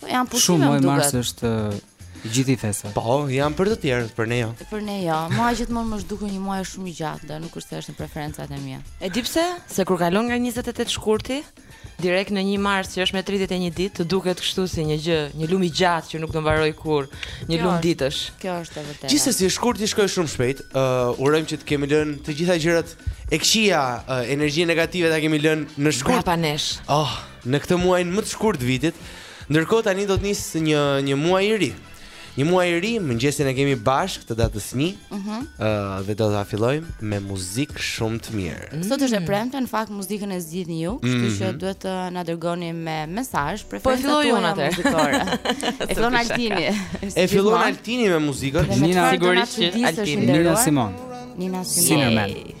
Po janë pushime më duket. Shumë Marsi është i gjithi festa. Po, janë për të tjerët, për ne jo. Për ne jo. Mua gjithmonë më është dukur një muaj shumë i gjatë, dhe nuk është se është në preferencat e mia. E di pse? Se kur kalon nga 28 shkurti, direkt në 1 mars që është me 31 ditë, të duket kështu si një gjë, një lum i gjatë që nuk do mbarojë kurrë, një lum ditësh. Kjo është e vërtetë. Gjithsesi shkurti shkoi shumë shpejt. Uh, urojmë që të kemi lënë të gjitha gjërat e këqija, uh, energji negative ta kemi lënë në shkurt. Brapa nesh. Oh, Në këtë muajin më të shkurtë të vitit, ndërkohë tani do të nisë një një muaj i ri. Një muaj i ri, mëngjesin e kemi bashkë të datës 1. Ëh, uh -huh. uh, dhe do ta fillojmë me muzikë shumë të mirë. Mm. Sot është e premte, në fakt muzikën e zgjidhni ju, kështu mm -hmm. që duhet të na dërgoni me mesazh, po, preferencat tuaja. Po filloi unë atë. e fillon Altini. e fillon Altini me muzikën. Nina sigurisht Altini. Nina Simon. Nina Simon.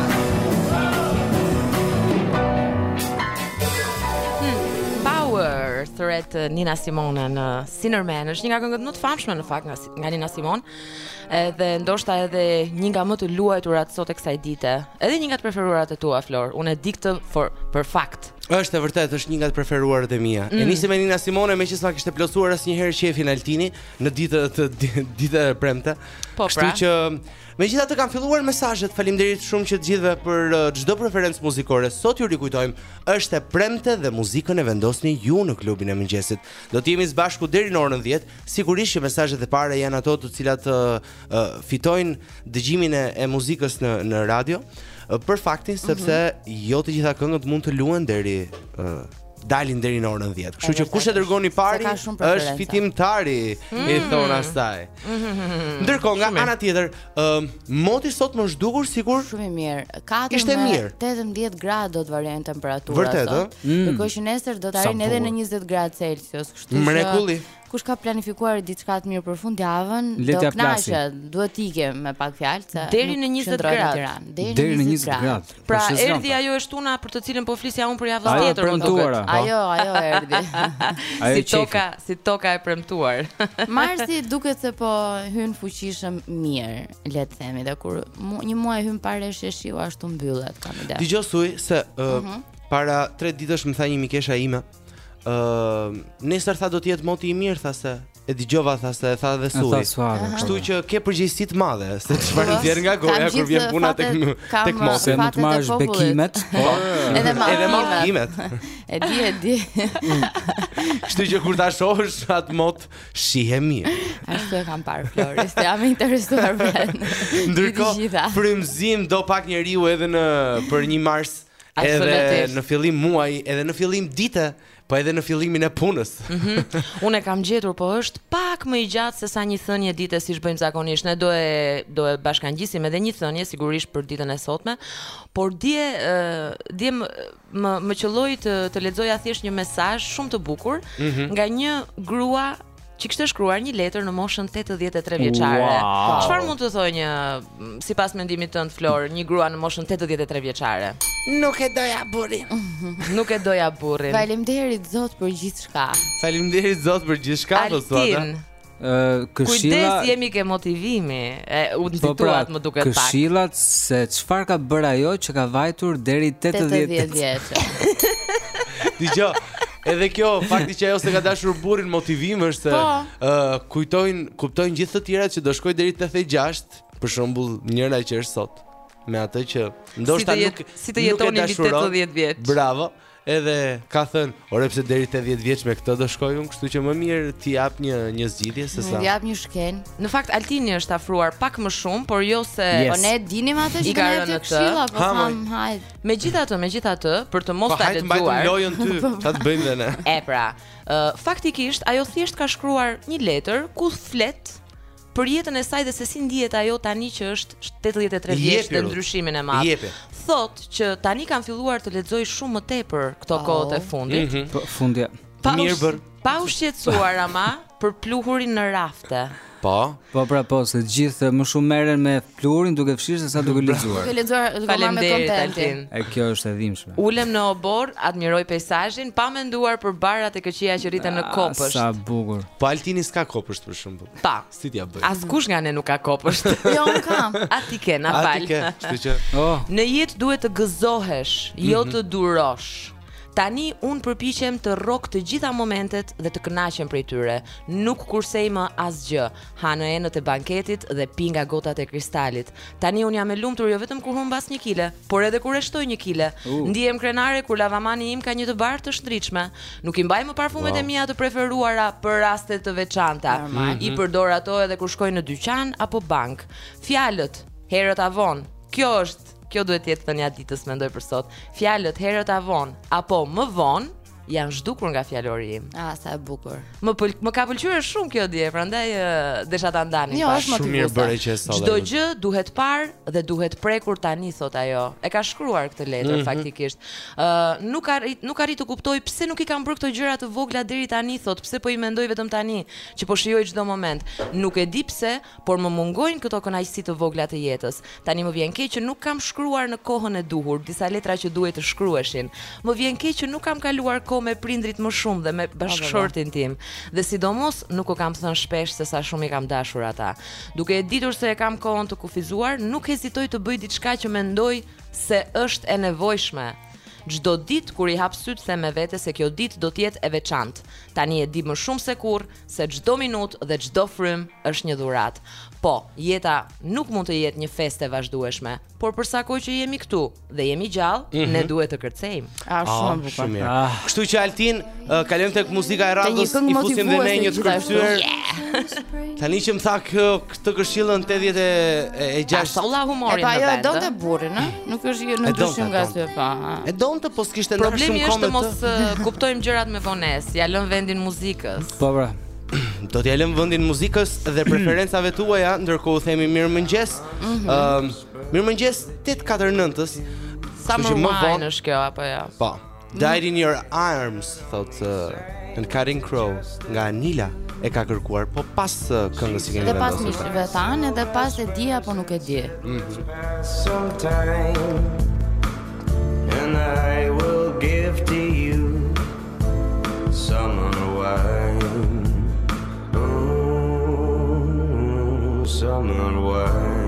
Eh, Nina Simone me Sinner Man. Është një nga këngët më të famshme në fakt nga nga Nina Simone. Edhe ndoshta edhe një nga më të luajturat sot e kësaj dite. Edhe një nga të preferuarat e tua Flor. Unë e di këtë for për fakt. Është e vërtetë, është një nga të preferuarat e mia. Mm. E nisi me Nina Simone, meqë s'ia kishte plotësuar asnjëherë qejfin Altinit në ditë të ditë e premte. Po, Kështu pra. që Megjithatë kanë filluar mesazhet. Faleminderit shumë që të gjithëve për uh, çdo preferencë muzikore. Sot ju rikujtojmë, është e premte dhe muzikën e vendosni ju në klubin e mëngjesit. Do të jemi së bashku deri në orën 10. Sigurisht që mesazhet e para janë ato të cilat uh, uh, fitojnë dëgjimin e, e muzikës në në radio. Uh, për faktin sepse mm -hmm. jo të gjitha këngët mund të luhen deri uh, dalin deri në orën 10. Kështu që kush e dërgon i pari është fitimtari mm. i thonë asaj. Ndërkohë nga ana tjetër, ë uh, moti sot m'u duk sikur shumë i mirë ishte. 18 gradë do të variojnë temperaturat Vërtet, sot. Vërtet, ë? Mm. Ndërkohë që nesër do të arrijnë edhe në 20 gradë Celsius, kështu që Mrekulli. Që... Kush ka planifikuar diçka të mirë për fundjavën, Le do t'ja plasi. kënaqet. Duhet të ikim me pak fjalë se Deri në nuk 20 qëndrojnë në gradë. Tiranë. Deri Deri në 20 gradë. Pra për shezlonka. erdhi ajo e shtuna për të cilën po flisja unë për javën Ajo e tjetër, më duket. premtuara. Po. Ajo, ajo erdhi. Ajo si e qejfi. toka, si toka e premtuar. Marsi duket se po hyn fuqishëm mirë, le të themi, dhe kur mu, një muaj hyn pa reshje shiu ashtu mbyllet, kam ide. Dëgjo Suri se ë, Mhm. para 3 ditësh më tha një mikesha ime, Ë, uh, nesër tha do të jetë moti i mirë, tha se e dëgjova tha se e tha dhe Suri. Tha Suave. Po. Kështu që ke përgjegjësi të madhe se çfarë po, vjen nga goja kur vjen puna tek tek moti se mund të marrësh bekimet, po, po edhe mallkimet. E di, e di. Kështu që kur ta shohësh atë mot shihe mirë. Ashtu e kam parë Flori, se jam interesuar vetë. Ndërkohë, frymëzim do pak njeriu edhe në për 1 mars Edhe në fillim muaj, edhe në fillim dite, po edhe në fillimin e punës. Mm -hmm. Unë e kam gjetur, po është pak më i gjatë se sa një thënje dite siç bëjmë zakonisht. Ne do e, do e bashkangjisim edhe një thënje, sigurisht për ditën e sotme, por dje, dje më, më, më qëlloi të, të lexoja thjesht një mesazh shumë të bukur mm -hmm. nga një grua që kishte shkruar një letër në moshën 83 vjeçare. Çfarë wow. mund të thojë një sipas mendimit tënd Flor, një grua në moshën 83 vjeçare? Nuk e doja burrin. Nuk e doja burrin. Faleminderit Zot për gjithçka. Faleminderit Zot për gjithçka, do të thotë. Ë këshilla Kujdes jemi ke motivimi. E u po, dituat pra, më duket pak. Këshillat se çfarë ka bërë ajo që ka vajtur deri 80 vjeç. Dëgjo. Edhe kjo, fakti që ajo s'e ka dashur burrin motivim është Po. ë kujtojnë, kuptojnë gjithë të tjerat që do shkojë deri te 86, për shembull, njëra që është sot me atë që ndoshta si të jet- nuk si të nuk e jetoni mbi dashuron. 80 vjeç. Bravo. Edhe ka thënë, ore pse deri te 10 vjeç me këtë do shkoj unë, kështu që më mirë t'i jap një një zgjidhje se sa. Jap një shken. Në fakt Altini është afruar pak më shumë, por jo se Yes. Po ne e dinim atë I që ka na rënë jepte atë. këshilla, po Ha, moj. tham, hajt. Megjithatë, megjithatë, për të mos po, ta lexuar. Po hajtë lojën ty, ta të bëjmë ne. E pra, uh, faktikisht ajo thjesht ka shkruar një letër ku flet për jetën e saj dhe se si ndihet ajo tani që është 83 vjeç dhe ndryshimin e madh. Jepi. Thotë që tani kam filluar të lexoj shumë më tepër këto oh. kohët e fundit. Mm -hmm. Po fundja. Mirë bën. Pa u shqetësuar ama për pluhurin në rafte. Po. Po pra po, se gjithë më shumë merren me pluhurin duke fshirë se sa duke lexuar. Duke lexuar, duke u marrë me kontentin. E kjo është e dhimbshme. Ulem në oborr, admiroj peizazhin, pa menduar për barërat e këqija që rriten në ah, kopësht. Sa bukur. Po Altini s'ka kopësht për shembull. Pa. Si t'ia bëj? Askush nga ne nuk ka kopësht. jo, unë kam. A ti ke na fal. A ti ke? Kështu që. Oh. Në jetë duhet të gëzohesh, jo mhm. të durosh. Tani unë përpiqem të rrok të gjitha momentet dhe të kënaqem prej tyre. Nuk kursej më asgjë. Ha në enët e banketit dhe pi nga gotat e kristalit. Tani unë jam e lumtur jo vetëm kur humbas një kile, por edhe kur e shtoj një kile. Uh. Ndihem krenare kur lavamani im ka një të bardhë të shndritshme. Nuk i mbaj më parfumet wow. e mia të preferuara për raste të veçanta. Mm -hmm. I mhm. përdor ato edhe kur shkoj në dyqan apo bankë. Fjalët, herët a vonë. Kjo është Kjo duhet të jetë thënia e ditës mendoj për sot. Fjalët herët a vonë apo më vonë janë zhdukur nga fjalori im. Ah, sa e bukur. Më pël, më ka pëlqyer shumë kjo dje, prandaj desha ta ndani. Jo, është shumë mirë bëre që sot. Çdo gjë duhet parë dhe duhet prekur tani thotë ajo. E ka shkruar këtë letër mm -hmm. faktikisht. Ë uh, nuk arrij nuk arrij të kuptoj pse nuk i kam bërë këto gjëra të vogla deri tani thotë, pse po i mendoj vetëm tani që po shijoj çdo moment. Nuk e di pse, por më mungojnë këto kënaqësi të vogla të jetës. Tani më vjen keq që nuk kam shkruar në kohën e duhur disa letra që duhej të shkruheshin. Më vjen keq që nuk kam kaluar kohë me prindërit më shumë dhe me bashkëshortin tim, dhe sidomos nuk u kam thënë shpesh se sa shumë i kam dashur ata. Duke e ditur se e kam kohën të kufizuar, nuk hezitoj të bëj diçka që mendoj se është e nevojshme. Çdo ditë kur i hap sytë them me vete se kjo ditë do të jetë e veçantë. Tani e di më shumë se kurrë se çdo minutë dhe çdo frymë është një dhuratë. Po, jeta nuk mund të jetë një festë e vazhdueshme, por për sa kohë që jemi këtu dhe jemi gjallë, mm -hmm. ne duhet të kërcejmë. Ah, ah shumë bukur. Shumë mirë. Ah. Kështu që Altin, uh, kalojmë tek muzika e radhës, i fusim dhe ne një të kërcyer. Yeah. Tani që më tha kjo këtë këshillën 80 e 6. Tash solla humorin. Po ajo e donte burrin, ë? Nuk është gjë në ndryshim nga ty, po. E donte, po s'kishte ndonjë shumë koment. Problemi është të mos kuptojmë gjërat me vonesë, ia lëmë vendin muzikës. Po bra. Do t'ia lëmë vendin muzikës dhe preferencave tuaja, ndërkohë u themi mirëmëngjes. Ëm, mhm. ehm, mirëmëngjes 849-s. Sa më vonë është kjo apo jo? Po. Died in your arms, thotë uh, nga Cutting Crew Anila e ka kërkuar, po pas uh, këngës i kemi vendosur. Dhe pas mishëve thanë, edhe pas e di apo nuk e di. Mm -hmm. And I will give to you Summer wine Oh, summer wine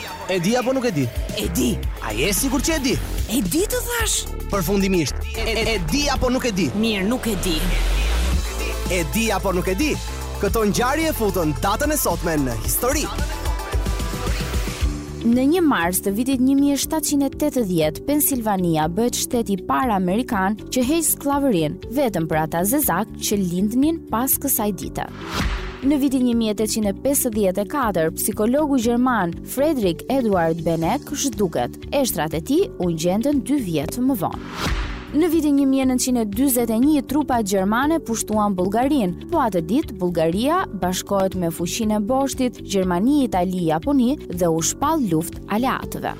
E di apo nuk e di? E di. A je e sigurt që e di? E di të thashë. Përfundimisht, e, e di apo nuk e di? Mirë, nuk e di. E di apo nuk e di? Këto ngjarje e futën datën e sotme në histori. Në 1 mars të vitit 1780, Pensilvania bëhet shteti i parë amerikan që heq skllavërinë, vetëm për ata zezakë që lindnin pas kësaj dite. Në vitin 1854, psikologu gjerman Friedrich Eduard Beneke zhduket. Eshtrat e tij u gjendën 2 vjet më vonë. Në vitin 1941, trupat gjermane pushtuan Bullgarinë. Po atë ditë, Bullgaria bashkohet me fuqinë e boshtit, Gjermani, Itali, Japoni dhe u shpall luftë aleatëve.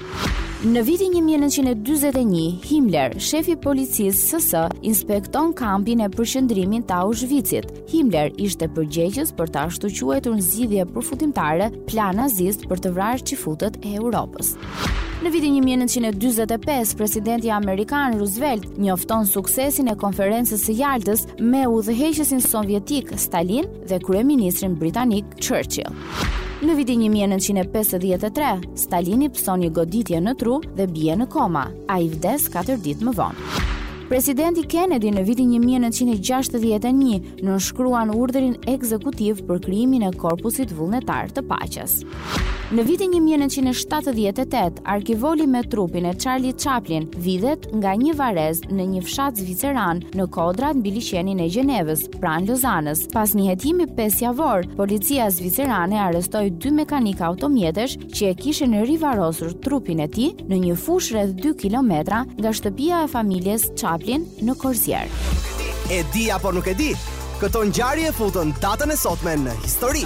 Në vitin 1941, Himmler, shefi i policisë SS, inspekton kampin e përqendrimit të Auschwitzit. Himmler ishte përgjegjës për të ashtuquajturën zgjidhje përfundimtare, plan nazist për të vrarë çifutët e Europës. Në vitin 1945, presidenti amerikan Roosevelt njofton suksesin e konferencës së Jaltës me udhëheqësin sovjetik Stalin dhe kryeministrin britanik Churchill. Në vitin 1953, Stalini pëson një goditje në tru dhe bie në koma. Ai vdes 4 ditë më vonë. Presidenti Kennedy në vitin 1961 nënshkruan urdhërin ekzekutiv për krijimin e Korpusit Vullnetar të Paqes. Në vitin 1978, arkivoli me trupin e Charlie Chaplin vidhet nga një varrezë në një fshat zviceran në kodrat mbi liqenin e Gjenevës, pranë Lozanës. Pas një hetimi 5 javor, policia zvicerane arrestoi dy mekanikë automjetesh që e kishin rivarrosur trupin e tij në një fushë rreth 2 kilometra nga shtëpia e familjes Chaplin në Korzier. E di apo nuk e di? Këto ngjarje e futën datën e sotme në histori.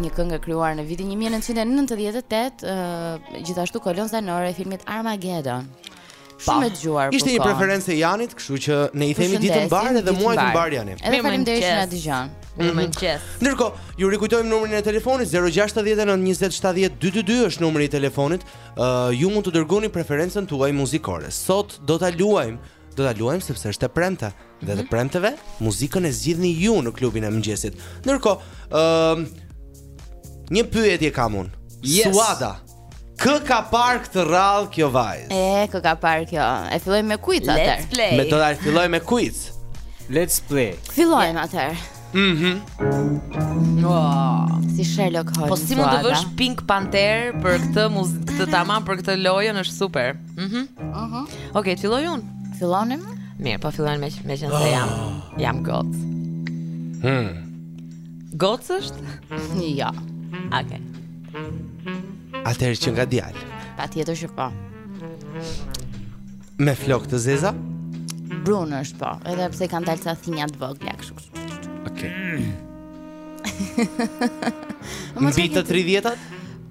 një këngë e krijuar në vitin 1998, uh, gjithashtu kolonë zanore e filmit Armageddon. Shumë e dëgjuar. Ishte një preferencë e Janit, kështu që ne i themi ditën e mbarë dhe muajin të mbarë Janit. Edhe faleminderit që na dëgjon. Mirë mhm. mëngjes. Ndërkohë, ju rikujtojmë numrin e telefonit 0692070222 është numri i telefonit. Ë uh, ju mund të dërgoni preferencën tuaj muzikore. Sot do ta luajmë Do ta luajmë sepse është e premte dhe të mhm. premteve muzikën e zgjidhni ju në klubin e mëngjesit. Ndërkohë, ëm uh, një pyetje kam unë. Yes. Suada. Kë ka parë këtë radhë kjo vajzë? E, kë ka parë kjo? E filloj muzikën atëherë? Let's play. Më do ta filloj muzikën? Let's play. Fillojmë yeah. atëherë. Mhm. Mm oh. Si Sherlock Holmes. Po si mund të vësh Pink Panther për këtë muzikë, këtë tamam për këtë lojën është super. Mhm. Mm Aha. Okej, okay, filloj unë. Fillonim? Mirë, po filloj unë meqenëse jam. Ah. Jam gocë. Hm. Gocë është? Jo. Okej. Okay. Atëherë qenka djalë. Patjetër që po. Me flokë të zeza? Brun është po, edhe pse kanë dalë ca thinja të vogla kështu. Okej. Okay. Mbi të 30-at?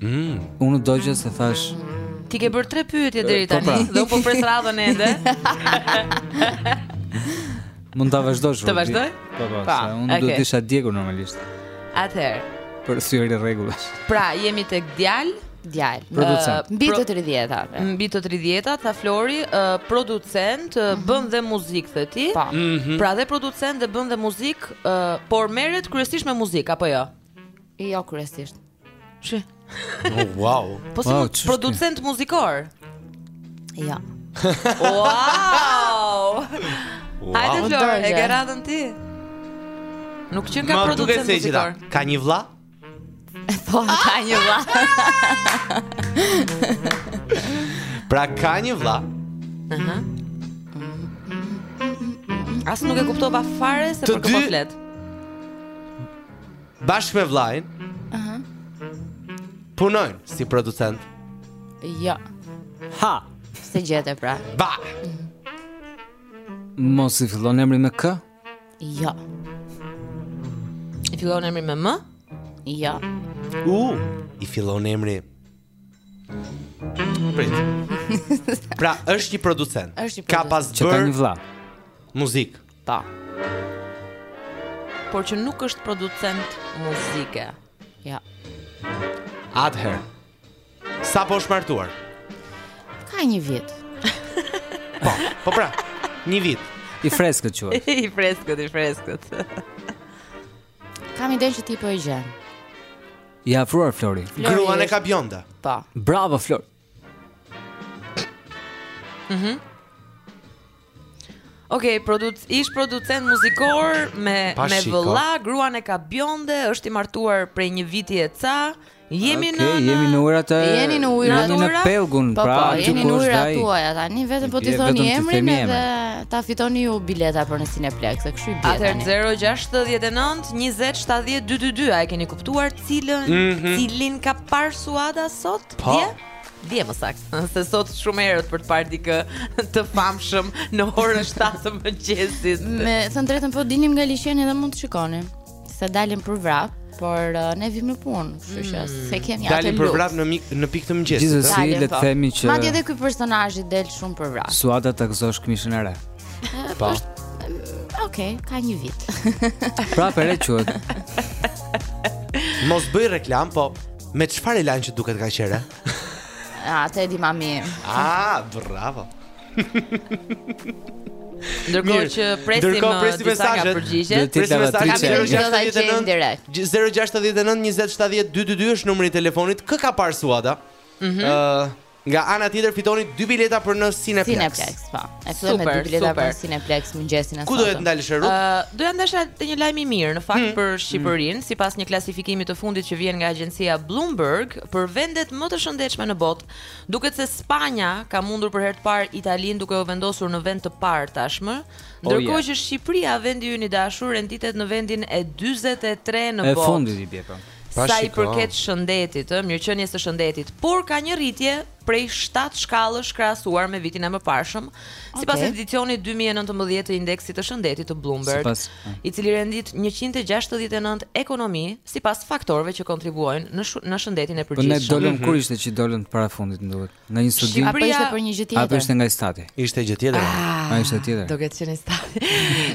Mm. Unë do që se thashë Ti ke bërë tre pyetje deri po, tani pra. dhe unë po pres radhën ende. Mund ta vazhdosh. Të vazhdoj? Po, po, se unë do të isha djegur normalisht. Atëherë. Përsëri rregullat. Pra, jemi tek djalë, djalë. Producent. Mbi të 30-ta. Mbi të 30-ta, tha Flori, producent, mhm. bën dhe muzikë the ti. Po. Mhm. Pra dhe producent dhe bën dhe muzikë, por merret kryesisht me muzikë apo jo? Jo kryesisht. Çe? Oh, wow. Po si wow, producent muzikor? Jo. wow. Hajde Flor, e ke radhën ti. Nuk qenka producent muzikor. Ka një vlla? E po, ka një vlla. pra ka një vlla. Aha. As nuk e kuptova fare se për kë po flet. bashkë me vllajin. Ëh. Uh -huh. Punojnë si producent. Jo. Ha. Se gjete pra. Ba. Mos i fillon emri me K? Jo. I fillon emri me M? Jo. U, i fillon emri. Prit. pra, është një producent. Është një producent. Ka pas bërë. Ka një vlla. Muzik. Ta. Por që nuk është producent muzike. Ja. Atëherë. Sapo është martuar? Ka një vit. po, po pra. Një vit. I freskët quhet. I freskët, i freskët. Kam idenë që ti po e gjen. I afruar Flori. Gruan e ka bjonde. Po. Bravo Flori. Mhm. Ok, produc ish producent muzikor me pa me vëlla, gruan e ka bjonde, është i martuar prej një viti e ca. Jemi okay, në në jemi në ujërat e jeni në ujërat në pellgun, po, pra po, jeni në ujërat tuaja tani, vetëm po t'i thoni emrin edhe ta fitoni dy bileta për në Cineplex, e kështu i bie. Atëherë 069 20 70 222, a e keni kuptuar cilën mm -hmm. cilin ka parë Suada sot? Po. Dje? Dje më sakt, se sot s' shumë herët për të parë dikë të famshëm në orën 7 të mëngjesit. Me thënë të drejtën po vinim nga liqeni dhe mund të shikoni. Se dalim për vrap, por uh, ne vim në punë, kështu që mm. se kemi atë. Dalim për vrap në mik, në pikë të mëngjesit. Gjithsesi le të po. themi që Madje edhe ky personazh i del shumë për vrap. Suada ta gëzosh këmishën e re. Po. Okej, ka një vit. Prapë e re quhet. Mos bëj reklamë, po Me çfarë e lanë që duket kaq e re? A, e di mami. A, bravo. Ndërkohë që presim ndërkohë presim disa nga përgjigjet. Presim mesazhet që do ta gjejmë direkt. 069 20 70 222 është numri i telefonit. Kë ka parë Suada? Mhm. Ëh, Nga ana tjetër fitoni dy bileta për në Cineplex. Cineplex, po. E fillojmë me dy bileta për në Cineplex mëngjesin e sotëm. Ku do të ndalesh Rrugë? Ë, uh, doja ndalesha te një lajm i mirë në fakt hmm. për hmm. Shqipërinë, hmm. sipas një klasifikimi të fundit që vjen nga agjencia Bloomberg për vendet më të shëndetshme në botë. Duket se Spanja ka mundur për herë të parë Italinë duke u vendosur në vend të parë tashmë. Oh, Ndërkohë që Shqipëria, vendi ynë i dashur, renditet në vendin e 43 në botë. E fundit i bie këtu. Sa i përket shëndetit, ë, mirëqenies së shëndetit, por ka një rritje prej shtatë shkallësh krahasuar me vitin e mëparshëm, sipas Okej. edicionit dy mijë e nëntëmbëdhjetë të Indeksit të Shëndetit të Bloomberg, Sipas, a. i cili rendit njëqind e gjashtëdhjetë e nëntë ekonomi sipas faktorëve që kontribuojnë në shu- në shëndetin e Po ne përgjithshëm. dolëm kur ishte që dolëm parafundit më duket. Nga një studim apo ishte për një gjë tjetër? Apo ishte nga stati? Ishte gjë tjetër. Ah, ishte tjetër. Do ketë qenë stati.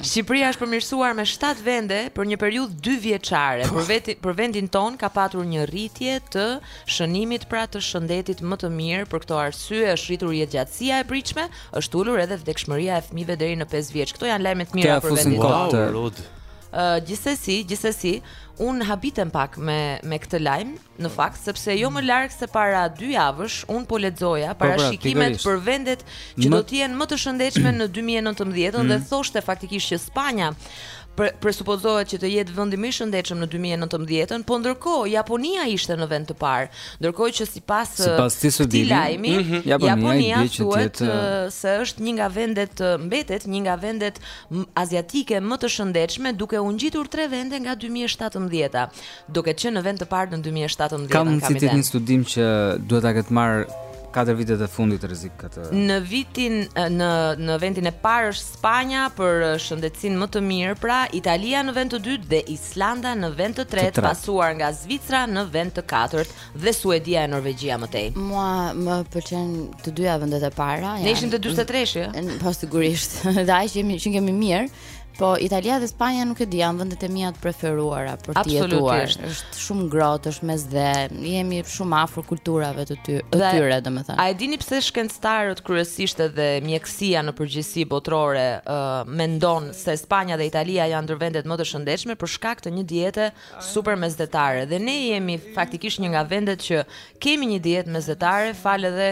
Shqipëria është përmirësuar me 7 vende për një periudhë 2 vjeçare. Për ve, për vendin ton ka patur një rritje të shënimit pra të shëndetit më të mirë. Për këto arsye është rritur jetëgjatësia e pritshme, është ulur edhe vdekshmëria e fëmijëve deri në 5 vjeç. Këto janë lajme të mira për vendin ton. Wow, të... uh, gjithsesi, gjithsesi, un habitem pak me me këtë lajm, në fakt sepse jo më larg se para 2 javësh un po lexoja po, pra, parashikimet për vendet që do të jenë më të shëndetshme në 2019 mm. dhe thoshte faktikisht që Spanja presupozohet që të jetë vendi më i shëndetshëm në 2019-ën, po ndërkohë Japonia ishte në vend të parë. Ndërkohë që sipas sipas këtij lajmi, mm -hmm. Japonia, Japonia thuhet se është një nga vendet mbetet një nga vendet aziatike më të shëndetshme duke u ngjitur tre vende nga 2017-a. Duke qenë në vend të parë në dy mijë e shtatëmbëdhjetë Ka mundësi të jetë një studim që duhet ta ketë marrë katër vitet e fundit rrezik këtë. Në vitin në në vendin e parë është Spanja për shëndetësinë më të mirë, pra Italia në vend të dytë dhe Islanda në vend të tretë, tret. pasuar nga Zvicra në vend të katërt dhe Suedia e Norvegjia më tej. Mua më pëlqen të dyja vendet e para. Ne ishim të 43-shi, ëh? Po sigurisht. Dhe aq jemi që kemi mirë. Po Italia dhe Spanja nuk e di, janë vendet e mia të preferuara për të jetuar. Absolutisht, është shumë ngrohtë, është Mesdhe, jemi shumë afër kulturave të ty, të tyre, domethënë. A e dini pse shkencëtarët kryesisht edhe mjekësia në përgjithësi botërore uh, mendon se Spanja dhe Italia janë ndër vendet më të shëndetshme për shkak të një diete super mesdhetare. Dhe ne jemi faktikisht një nga vendet që kemi një dietë mesdhetare falë edhe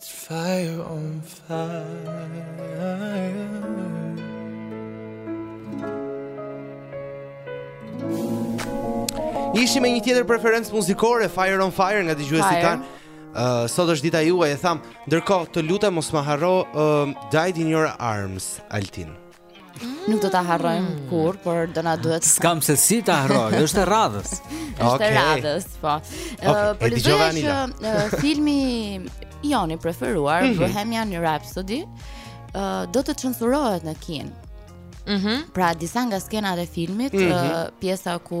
fire on fire Ishim me një tjetër preferencë muzikore, Fire on Fire nga dëgjuesit tan. Uh, sot është dita juaj e tham, ndërkohë të lutem mos ma harro uh, Died in your arms, Altin. Nuk do ta harrojmë mm. kurr, por do na duhet. Skam se si ta harroj, është e radhës. Është okay. e radhës, po. Ëh, okay. uh, po dëgjova që uh, filmi jon i preferuar, mm -hmm. Bohemian Rhapsody, uh, do të censurohet në Kinë. Mhm. Mm pra disa nga skenat e filmit, mm -hmm. uh, pjesa ku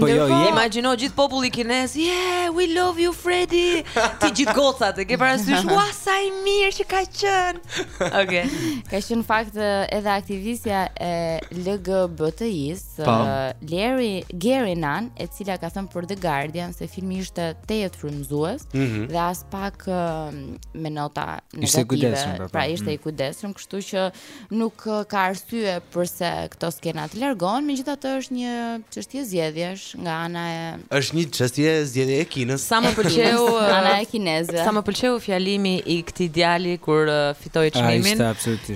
Po jo, je. Imagjino gjithë populli kinez, yeah, we love you Freddy. Ti gjithë gocat e ke parasysh, ua sa i mirë që ka qen. Okej. Okay. Ka qenë fakt edhe aktivistja e LGBTI-së, po. Leri Gary Nan, e cila ka thënë për The Guardian se filmi ishte tejet frymëzues mm -hmm. dhe aspak me nota negative. Ishte kujdesshëm, pra, pra ishte mm -hmm. i kujdesshëm, kështu që Nuk ka arsye përse këto skena të largohen, megjithatë është një çështje zgjedhjesh nga ana e Është një çështje zgjedhje e Kinës. Sa më pëlqeu ana e kinezëve. Sa më pëlqeu fjalimi i këtij djali kur fitoi çmimin.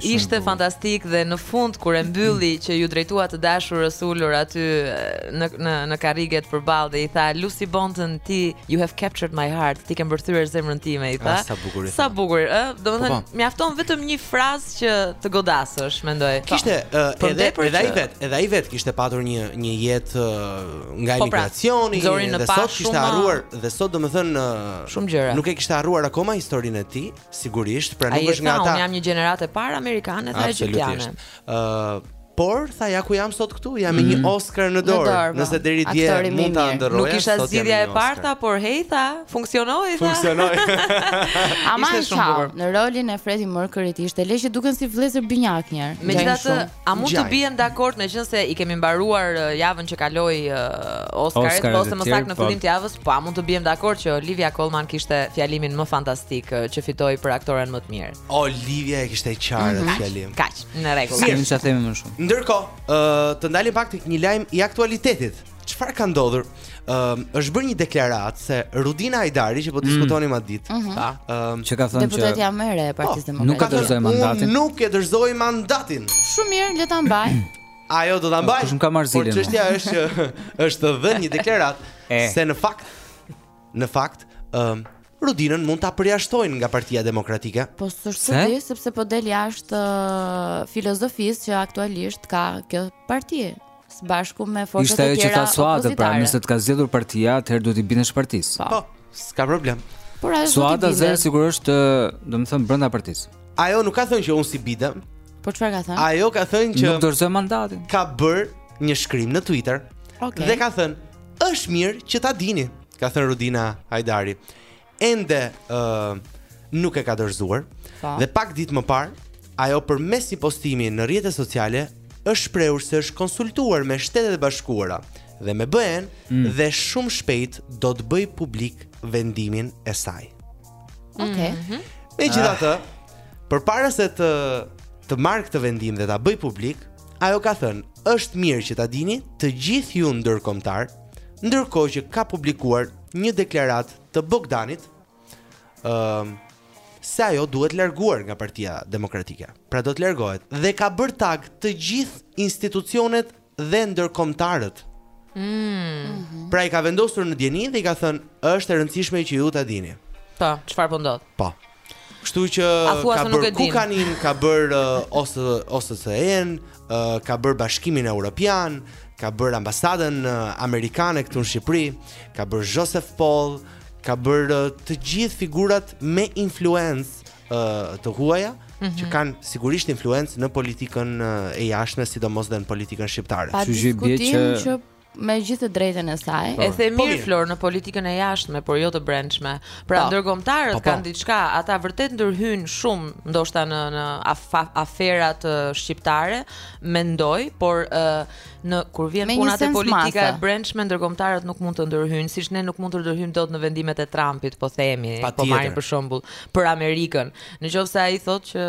Ishte fantastik dhe në fund kur e mbylli që ju drejtua të dashurës ulur aty në në në karriget përballë dhe i tha Lucy Boynton ti You have captured my heart. Ti ke mbërthyer zemrën time, i tha. Ah, sa bukur. Sa bukur, ë? Domethënë, po, po. mjafton vetëm një frazë që të godasësh, mendoj. Po. Kishte uh, edhe edhe ai vet, edhe ai vet kishte patur një një jetë uh, nga po, pra, emigracioni pra, dhe sot kishte harruar dhe sot domethënë uh, shumë gjëra. Nuk e kishte harruar akoma historinë e tij, sigurisht, pra nuk është nga ata. Unë jam një gjeneratë e parë amerikane dhe egjiptiane. Ë uh, Por tha ja ku jam sot këtu, jam me mm. një Oscar në dorë. dorë po. Nëse deri dje mund ta ëndërroja. Nuk isha zgjedhja e parë tha, por hej tha, funksionoi tha. Funksionoi. Ama çau, në rolin e Freddie Mercury ishte le që duken si vëllezër binjakë njëherë. Megjithatë, a mund të biem dakord meqenëse i kemi mbaruar uh, javën që kaloi uh, Oscar-et Oscar ose më saktë në fillim të javës, po a mund të biem dakord që Olivia Colman kishte fjalimin më fantastik uh, që fitoi për aktoren më të mirë. Olivia e kishte qartë mhm. fjalimin. Kaq, në rregull. Kemi çfarë themi më shumë. Ndërkohë, ë të ndalemi pak tek një lajm i aktualitetit. Çfarë ka ndodhur? Ë është bërë një deklaratë se Rudina Hajdari që po mm. diskutonim atë ditë, mhm. ta, ë që ka thënë që deputetja më e re e po, Partisë Demokratike. Nuk e dorëzoi mandatin. Nuk e dorëzoi mandatin. Shumë mirë, le ta mbajë. Ajo do ta mbajë. Shumë ka marrë zilin. Por çështja është që është dhënë një deklaratë se në fakt në fakt, ë Rudinën mund ta përjashtojnë nga Partia Demokratike. Po pse? S'e di sepse po del jashtë uh, filozofisë që aktualisht ka kjo parti së bashku me forcat e tjera. Ishte ajo që tha Suada, pra nëse të ka zgjedhur partia, atëherë duhet t'i bindesh partisë. Po, po s'ka problem. Por ajo Suada zë sigurisht, uh, domethënë brenda partisë. Ajo nuk ka thënë që unë s'i bindem. Po çfarë ka thënë? Ajo ka thënë që nuk dorëzoj mandatin. Ka bërë një shkrim në Twitter. Okay. Dhe ka thënë, "Është mirë që ta dini." ka thënë Rudina Hajdari, ende ë uh, nuk e ka dorëzuar. Po. Dhe pak ditë më parë, ajo përmes një postimi në rrjetet sociale është shprehur se është konsultuar me Shtetet e Bashkuara dhe me BE-n mm. dhe shumë shpejt do të bëjë publik vendimin e saj. Okej. Okay. Mm -hmm. Megjithatë, ah. përpara se të të marrë këtë vendim dhe ta bëjë publik, ajo ka thënë, "Është mirë që ta dini të gjithë ju ndërkombëtarë, ndërkohë që ka publikuar një deklaratë të Bogdanit ë uh, se ajo duhet larguar nga Partia Demokratike. Pra do të largohet dhe ka bërë tag të gjithë institucionet dhe ndërkombëtarët. Mm. Pra i ka vendosur në dijeni dhe i ka thënë është e rëndësishme që ju ta dini. Po, çfarë po ndodh? Po. Kështu që ka bër Cook-un, ka bër OSCE-n, ka bër Bashkimin Evropian, ka bër ambasadën amerikane këtu në Shqipëri, ka bër Joseph Paul, ka bër të gjithë figurat me influencë të huaja mm -hmm. që mhm. kanë sigurisht influencë në politikën e jashtme, sidomos dhe në politikën shqiptare. Kështu që bie që Me gjithë të drejtën e saj. E the mirë, Flor, në politikën e jashtme, por jo të brendshme. Pra po. ndërkombëtarët po, po. kanë diçka, ata vërtet ndërhyjnë shumë ndoshta në në aferat shqiptare, mendoj, por në kur vjen puna te politika e brendshme ndërkombëtarët nuk mund të ndërhyjnë, siç ne nuk mund të ndërhyjmë dot në vendimet e Trumpit, po themi, po marrim për shembull për Amerikën. Në qoftë se ai thotë që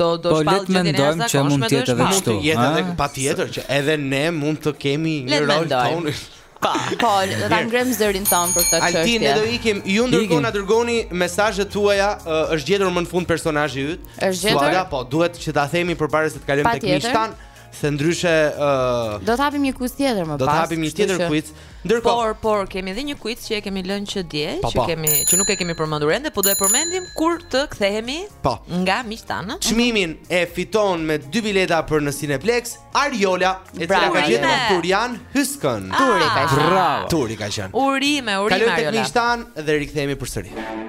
do do po, shpall gjendjen e jashtëzakonshme, që mund të jetë edhe kështu. Mund të jetë edhe patjetër që edhe ne mund të kemi një rol tonin. Pa. Po, ta ngrem zërin ton për këtë çështje. Altin ne do ikim, ju ndërkohë na dërgoni mesazhet tuaja, është gjetur më në fund personazhi yt. Suada, po, duhet që ta themi përpara se të kalojmë tek miqtë tanë. Se ndryshe ë uh, Do të hapim një quiz tjetër më pas. Do të hapim një tjetër që... quiz. Ndërkohë, por por kemi edhe një quiz që e kemi lënë që dje, pa, që pa. kemi që nuk e kemi përmendur ende, po do e përmendim kur të kthehemi pa. Po. nga miqtë tanë. Çmimin e fiton me dy bileta për në Cineplex, Ariola, e cila ka gjetur Turjan Hyskën. Ah. Turi ka qenë. Bravo. Turi ka qenë. Urime, urime Ariola. Kalojmë tek miqtë tanë dhe rikthehemi përsëri.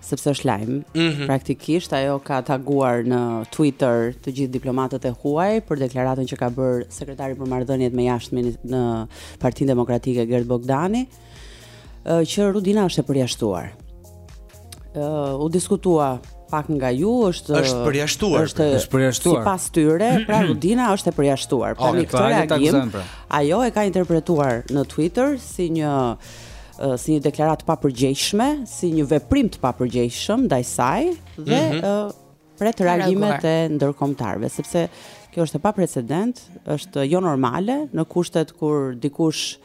sepse është lajm. Mm -hmm. Praktikisht ajo ka taguar në Twitter të gjithë diplomatët e huaj për deklaratën që ka bërë sekretari për marrëdhëniet me jashtë në Partinë Demokratike Gent Bogdani, që Rudina është e përjashtuar. Ë u diskutua pak nga ju është është përjashtuar. Është është përjashtuar. Sipas tyre, pra Rudina është e përjashtuar. Pra okay, këtë reagim pra. ajo e ka interpretuar në Twitter si një si një deklaratë të papërgjegjshme, si një veprim të papërgjegjshëm ndaj saj dhe mm -hmm. pret reagimet e ndërkombëtarëve, sepse kjo është e paprecedent, është jo normale në kushtet kur dikush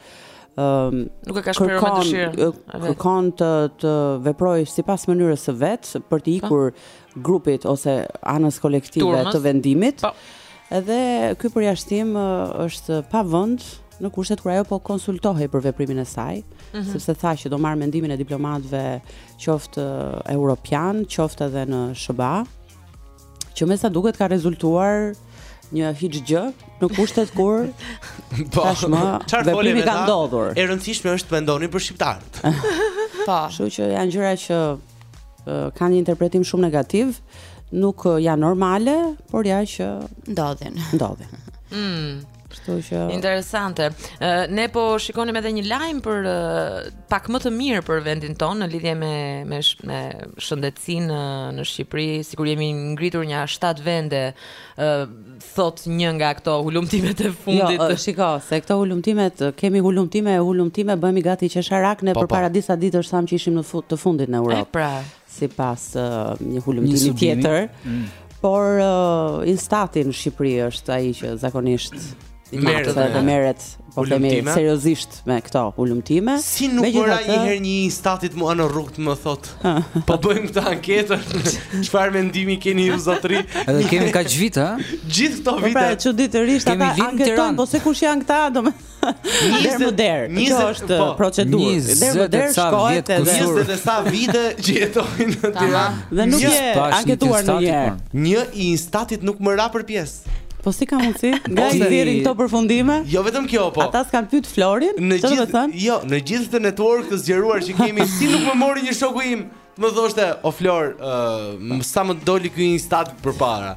um, nuk e ka shprehur me dëshirë. Kërkon të, të veprojë sipas mënyrës së vet, për të po. ikur grupit ose anës kolektive të vendimit. Po. Edhe ky përjashtim është pa vend në kushtet kur ajo po konsultohej për veprimin e saj, mm -hmm. sepse tha që do marr mendimin e diplomatëve qoftë europian, qoftë edhe në SHBA, që me sa duket ka rezultuar një hiç gjë në kushtet kur po, tashmë veprimi ka ndodhur. E rëndësishme është të mendoni për shqiptarët. Po. Kështu që janë gjëra që Kanë një interpretim shumë negativ, nuk janë normale, por ja që ndodhin. Ndodhin. Mm. Kështu që interesante. Ne po shikonim edhe një lajm për pak më të mirë për vendin tonë në lidhje me me me shëndetësinë në Shqipëri, sikur jemi ngritur nja 7 vende thotë një nga këto hulumtimet e fundit. Jo, shiko, se këto hulumtimet, kemi hulumtime e hulumtime, bëhemi gati qesharakë ne po, po. përpara disa ditësh thamë që ishim në fund, të fundit në Europë. Pra, sipas uh, një hulumtimi tjetër. Mm. Por uh, Instati në Shqipëri është ai që zakonisht merret dhe merret Po kemi seriozisht me këto hulumtime. Si nuk më ra një herë një i Instatit mua në rrugë të më thotë. Po bëjmë këtë anketën. Çfarë mendimi keni ju zotëri? Edhe kemi kaq vite, ha? Gjithë këto vite. Po pra. Pra çuditërisht ata anketojnë, po se kush janë këta, domethënë. Derë më derë, kjo është po, procedurë. Derë më derë shkohet edhe Njëzët e sa vite që jetoj në Tiranë. Dhe nuk je anketuar ndonjëherë? Një i Instatit nuk më ra për pjesë Po si ka mundësi? Nga i nxjerrin këto përfundime? Jo vetëm kjo, po. Ata s'kan pyet Florin? Që do të thotë? Jo, në gjithë atë network të zgjeruar që kemi, si nuk më mori një shoku im, të më thoshte, o Flor, uh, sa më doli ky i Instatit përpara.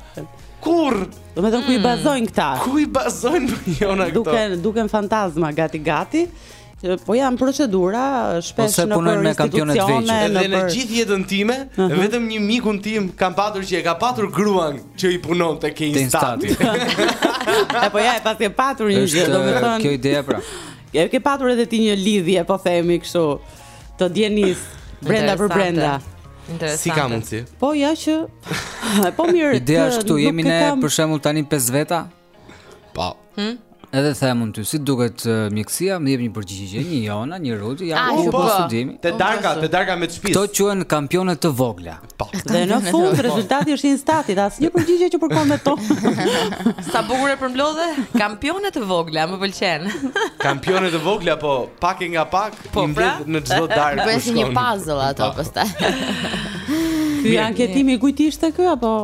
Kurrë. Domethënë, ku i hmm. bazojnë këta? Ku i bazojnë Jona këto? Duken, duken fantazma gati-gati. Po janë procedura shpesh. Ose punojnë me kampionet veç. Edhe në gjithë jetën time, vetëm një mikun tim kam patur që e ka patur gruan që i punon tek Instati. Epo ja e paske patur një gjë, domethënë. Kjo ideja pra. Ja e ke patur edhe ti një lidhje, po themi kështu, të dijenisë brenda për brenda. Interesant. Si ka mundësi? Po ja që po mirë. Ideja është këtu, jemi ne për shembull tani 5 veta. Po. Hm? Edhe thamë unë ty, si duket uh, mjekësia, më jep një përgjigje, një Jona, një Rudi, ja, ah, po, po studimi. Te darka, te darka me shpi. Këto quhen kampione të vogla. Po. Dhe në fund rezultati është Instati, asnjë përgjigje që përkon me to. sa bukur e përmblodhe, kampione të vogla, më pëlqen. Kampione të vogla, po pak e nga pak, po, pra? në çdo darkë. Po është një puzzle ato po. pastaj. Ky anketimi kujt ishte ky apo?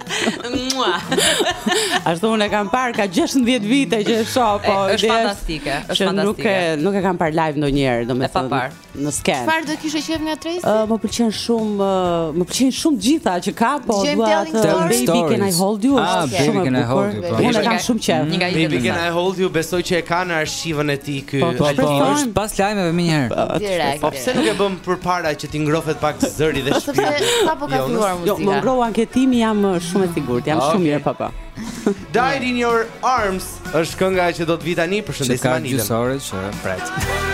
Mua. Ashtu unë e kam parë ka 16 vite që e shoh, po është fantastike, është fantastike. Nuk e nuk e kam parë live ndonjëherë, domethënë në skenë. Çfarë do kishe qenë nga Tracy? Uh, më pëlqen shumë, uh, më pëlqen shumë të gjitha që ka, po dua atë Baby Can I Hold You. Ah, Baby Can I Hold You. Po. Unë kam shumë qejf. Baby Can I Hold You besoj që e ka në arkivën e tij ky. Po, po, po, është pas lajmeve menjëherë. Po pse nuk e bëjmë përpara Ti ngrohet pak zëri dhe shpirti. Po sepse sa po ka, jo, filluar muzika. Jo, më ngrohu anketimi jam uh, shumë e sigurt, jam ah, shumë mirë papa. Died in your arms është kënga që do të vi tani, përshëndesim Anilën. Ka gjysmë ore që pret.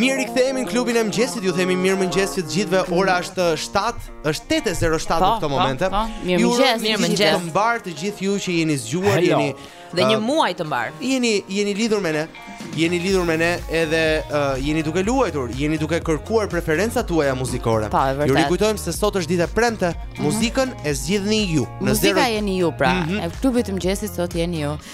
Mirë rikthehemi në klubin e mëngjesit, ju themi mirë mëngjes të gjithëve. Ora është 7, është 8:07 në këto momente. Mirë mëngjes, mirë mëngjes. Të mbarë të gjithë ju që jeni zgjuar, jeni dhe një muaj të mbarë. Jeni jeni lidhur me ne. Jeni lidhur me ne edhe uh, jeni duke luajtur, jeni duke kërkuar preferencat tuaja muzikore. Pa, po, ju rikujtojmë se sot është ditë e premte, mhm. muzikën e zgjidhni ju. Në Muzika zero... jeni ju pra. Mm -hmm. E klubit të mëngjesit sot jeni ju.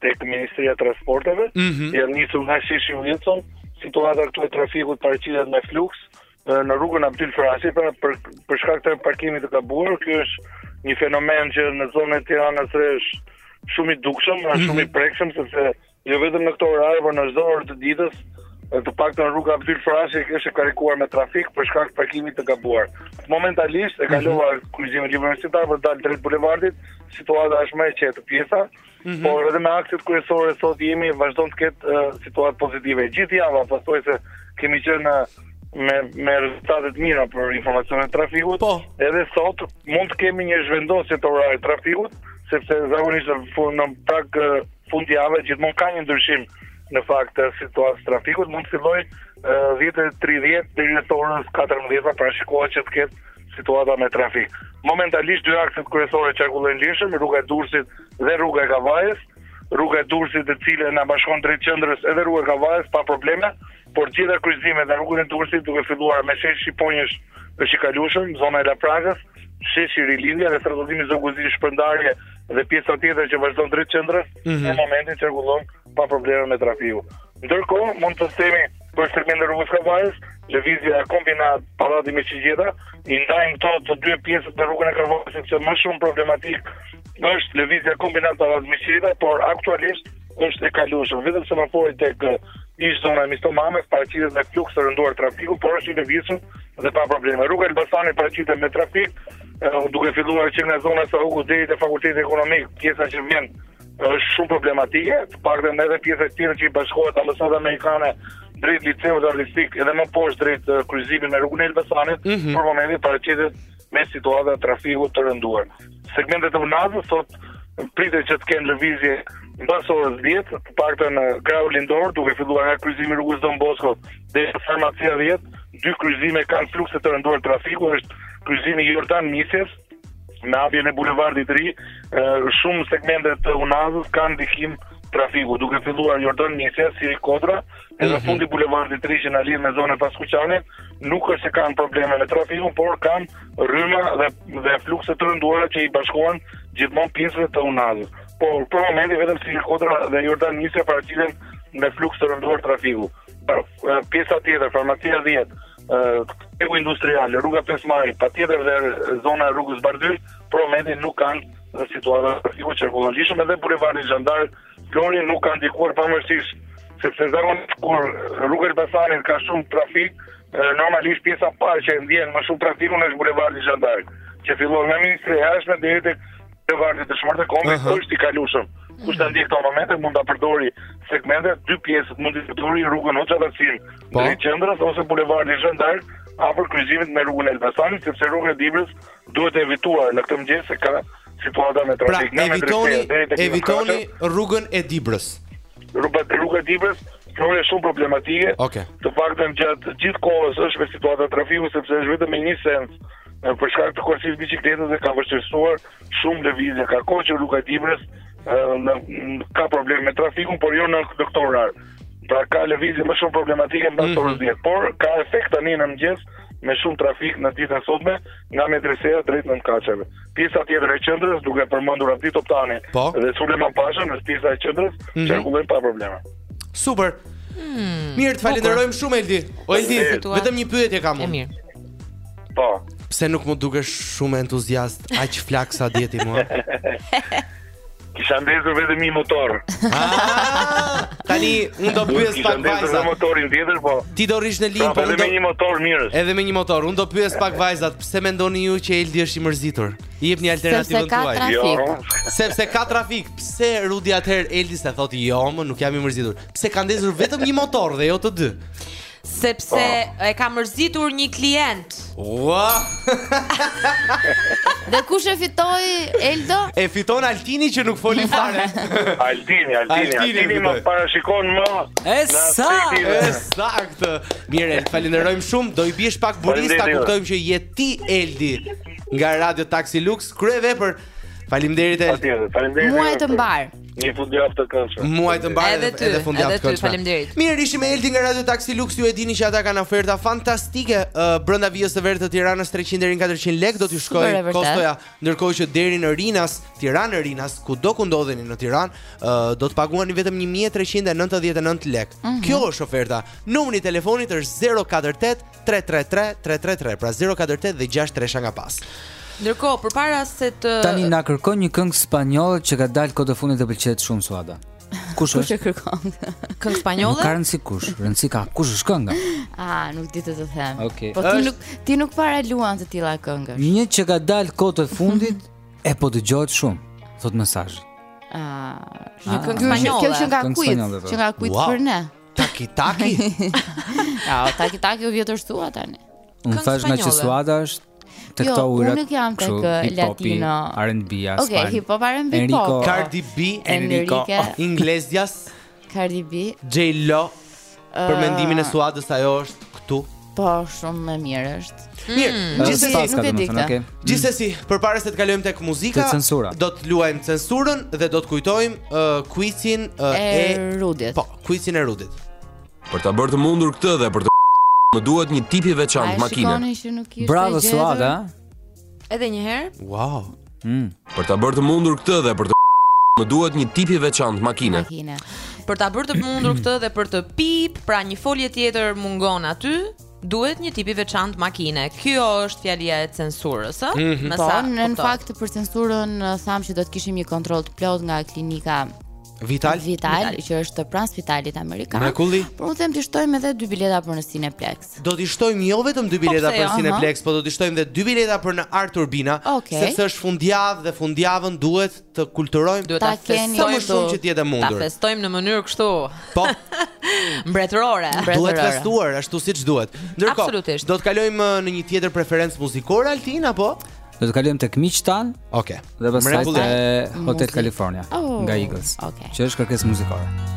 tek Ministria e Transporteve, mm -hmm. janë nisur nga sheshi Wilson, situata këtu e trafikut paraqitet me fluks në rrugën Abdyl Frashëri, pra për për shkak të parkimit të gabuar, ky është një fenomen që në zonën e Tiranës është shumë i dukshëm, mm -hmm. shumë i prekshëm sepse jo vetëm në këto orare, por në çdo orë të ditës të paktën rruga Abdyl Frashëri është e karikuar me trafik për shkak të parkimit të gabuar. Momentalisht e kalova mm -hmm. kryqëzimin universitar për të dalë drejt bulevardit, situata është më e qetë pjesa, Mm -hmm. Por edhe me akset kryesore sot jemi vazhdon të ketë uh, situatë pozitive. Gjithë java pothuajse kemi qenë në me me rezultate të mira për informacionin e trafikut. Po. Edhe sot mund të kemi një zhvendosje të orarit të trafikut, sepse zakonisht në prag fundjave gjithmonë ka një ndryshim në fakt të situatës së trafikut, mund të fillojë 10:30 deri në orën 14:00, parashikohet që të ketë situatë me trafik. Momentalisht dy akset kryesore qarkullojnë lirshëm, rruga e Durrësit dhe rruga e Kavajës. Rruga e Durrësit e cila na bashkon drejt qendrës edhe rruga e Kavajës pa probleme, por të gjitha kryqëzimet në rrugën e Durrësit duke filluar me sheshi Shqiponjës është i kalueshëm, zona e Laprakës, sheshi Rilindja dhe rrethrrotullimi Zogu i Zi shpërndarje dhe pjesa tjetër që vazhdon drejt qendrës, mm -hmm. në momentin qarkullon pa probleme me trafikun. Ndërkohë, mund të themi për segmentin e rrugës së Kavajës, lëvizja Kombinat Pallati me Shigjeta, i ndajmë këto në dy pjesë në rrugën e Kavajës, sepse më shumë problematik është lëvizja Kombinat Pallati me Shigjeta, por aktualisht është e kalueshme. Vetëm semafori tek ish zona e Misto Mames paraqitet me fluks të rënduar trafiku, por është i lëvizshëm dhe pa probleme. Rruga e Elbasanit paraqitet me trafik, duke filluar që nga zona e Saukut deri te Fakulteti Ekonomik, pjesa që vjen është shumë problematike, të paktën edhe pjesa e tjetër që i bashkohet ambasadës amerikane drejt liceut artistik edhe më poshtë drejt eh, kryqëzimit me rrugën e Elbasanit, mm -hmm. për momentin paraqitet me situata e trafikut të rënduar. Segmentet e Unazës sot pritet që të kenë lëvizje mbas orës 10, të paktën në eh, krahun lindor, duke filluar nga kryqëzimi i rrugës Don Bosco deri në farmacia 10, dy kryqëzime kanë flukse të rënduar trafiku, është kryqëzimi Jordan Misjes, me hapjen e bulevardit të ri, shumë segmente të Unazës kanë ndikim trafiku, duke filluar Jordan Misja, Siri Kodra, edhe mm -hmm. fundi i bulevardit të ri që na lidh me zonën e Paskuqanit, nuk është se kanë probleme me trafikun, por kanë rryma dhe dhe flukse të rënduara që i bashkohen gjithmonë pjesëve të Unazës. Por për momentin vetëm Siri Kodra dhe Jordan Misja paraqiten me fluks të rënduar trafiku. Pjesa tjetër, farmacia 10, Te ku Industrial, rruga 5 Maji, patjetër dhe zona e rrugës Bardhyl, për momentin nuk kanë në situata trafiku qarkullon lirshëm edhe bulevardi Zhan d'Ark, flori nuk kanë ndikuar pavarësisht, sepse zakonisht kur rruga e Elbasanit ka shumë trafik, normalisht pjesa e parë që e ndjen më shumë trafikun është bulevardi Zhan d'Ark, që fillon nga Ministria e Jashtme deri te bulevardi Dëshmorët e Kombit, uh -huh. është i kalueshëm. Kush na ndjek këto momente, mund ta përdori segmentin, dy pjesët mund të përdori rrugën Hoxha Tahsin, po? drejt qendrës ose bulevardin Jean d'Arc, afër kryqëzimit me rrugën e Elbasanit, sepse rruga e Dibrës duhet evituar në këtë mëngjes se ka situata me pra, trafik pra, nga evitoni, evitoni rrugën e Dibrës. Rruga rruga e Dibrës Kjo është shumë problematike. Okay. Të paktën gjatë gjithë kohës është me situata trafiku sepse është vetëm me një sens për shkak të korsisë biçikletës dhe ka vështirësuar shumë lëvizje. Ka kohë që rruga e Dibrës në, ka probleme me trafikun, por jo në këtë orar. Pra ka lëvizje më shumë problematike në mm -hmm. 10, por ka efekt tani në mëngjes me shumë trafik në ditën e sotme nga Medreseja drejt 9-katësheve. Pjesa tjetër e qendrës, duke përmendur Abdi Toptani po? dhe Sulejman Pashën në pjesa e qendrës, mm -hmm. qarkullojnë pa probleme. Super. Hmm, Mirë, të falenderojmë shumë Eldi. O Eldi, vetëm një pyetje kam unë. Mirë. Po. Pse nuk më dukesh shumë entuziast ashtu çfarë ke sot Eldi mua? Kisha ndezur vetëm një motor. Ah, tani unë do pyes Kisha pak ndezur vajzat. motorin tjetër, po. Ti do rrish në linjë, po edhe me një motor mirë është. Edhe me një motor. Unë do pyes pak vajzat, pse mendoni ju që Eldi është i mërzitur? I jepni alternativën Sepse ka tuaj. trafik. Jo. Sepse ka trafik. Pse Rudi atëherë Eldi se thotë jo, më nuk jam i mërzitur. Pse ka ndezur vetëm një motor dhe jo të dy? Sepse oh. e ka mërzitur një klient. Ua! Dhe kush e fitoi Eldo? E fiton Altini që nuk foli fare. Altini, Altini, Altini më parashikon më. E sa, e sa këtë. Mirë, falenderojmë shumë. Do i biesh pak borisë, ta kuptojmë që je ti Eldi nga Radio Taxi Lux. Kryevepër. Faleminderit Eldi. Faleminderit. Muaj të mbarë. Një fundjavë të këndshme. Muaj të mbarë edhe, edhe fundjavë të këndshme. Faleminderit. Mirë, ishim me Eldin nga Radio Taxi Lux, ju e dini që ata kanë oferta fantastike uh, brenda vijës së verdhë të Tiranës 300 deri në 400 lekë do t'ju shkojë kostoja, ndërkohë që deri në Rinas, Tiranë Rinas, kudo ku ndodheni në Tiranë, uh, do të paguani vetëm 1399 lekë. Mm -hmm. Kjo është oferta. Numri i telefonit është 048 333 333 pra 048 dhe 6 tresha nga pas. Ndërkohë, përpara se të Tani na kërkon një këngë spanjolle që ka dalë kohët e fundit e pëlqehet shumë Suada. Kush është? Kush e kërkon? Këngë spanjolle? Nuk ka rëndësi kush, rëndësi ka kush është kënga. Ah, nuk di të të them. Okay. Po ti nuk ti nuk para luan të tilla këngësh. Një që ka dalë kohët e fundit e po dëgjohet shumë, thotë mesazhi. Ah, një ah. këngë spanjolle. Kjo që nga kujt? Që nga kujt për ne? Taki taki. Ja, taki taki u vjetërua tani. Unë thashë ngaqë Suada është te jo, këto ujërat. Jo, unë nuk jam tek latino. R&B, Spanjë. Oke, okay, hip-hop, R&B, pop. Enrico, po. Cardi B, Enrico, oh, Inglesias. Cardi B. J-Lo, uh, për mendimin e Suadës, ajo është këtu. Po, shumë më mirë është. Mirë, mm. gjithsesi nuk, nuk e dija këtë. Okay. Gjithsesi, përpara se të kalojmë tek muzika, të do të luajmë censurën dhe do të kujtojmë uh, quizin uh, e, e Rudit. Po, quizin e Rudit. Për ta bërë të mundur këtë dhe për të më duhet një tip i veçantë makine. Bravo Suada. Edhe një herë. Wow. Mm. Për ta bërë të mundur këtë dhe për të më duhet një tip i veçantë makine. Makine. Për ta bërë të mundur këtë dhe për të pip, pra një folje tjetër mungon aty, duhet një tip i veçantë makine. Kjo është fjalia e censurës, ëh? Mm -hmm. Po, kuptoj. Në fakt për censurën uh, thamë që do të kishim një kontroll të plot nga klinika Vital, Vital, që është pranë spitalit amerikan. Mrekulli. Por unë them t'i shtojmë edhe dy bileta për në Cineplex. Do t'i shtojmë jo vetëm dy bileta për Cineplex, po do t'i shtojmë dhe dy bileta për në ArTurbina, sepse është fundjavë dhe fundjavën duhet të kulturojmë, duhet ta festojmë sa më shumë që të jetë e mundur. Ta festojmë në mënyrë kështu. Po. Mbretërore. Duhet festuar ashtu siç duhet. Ndërkohë, do të kalojmë në një tjetër preferencë muzikore Altin apo? Do të kalojmë tek miqtë tanë. Okej. Okay. Dhe pastaj te Hotel California oh, nga Eagles. Okay. Që është kërkesë muzikore.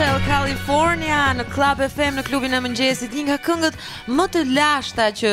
Hotel California në Club FM në klubin e mëngjesit, një nga këngët më të lashta që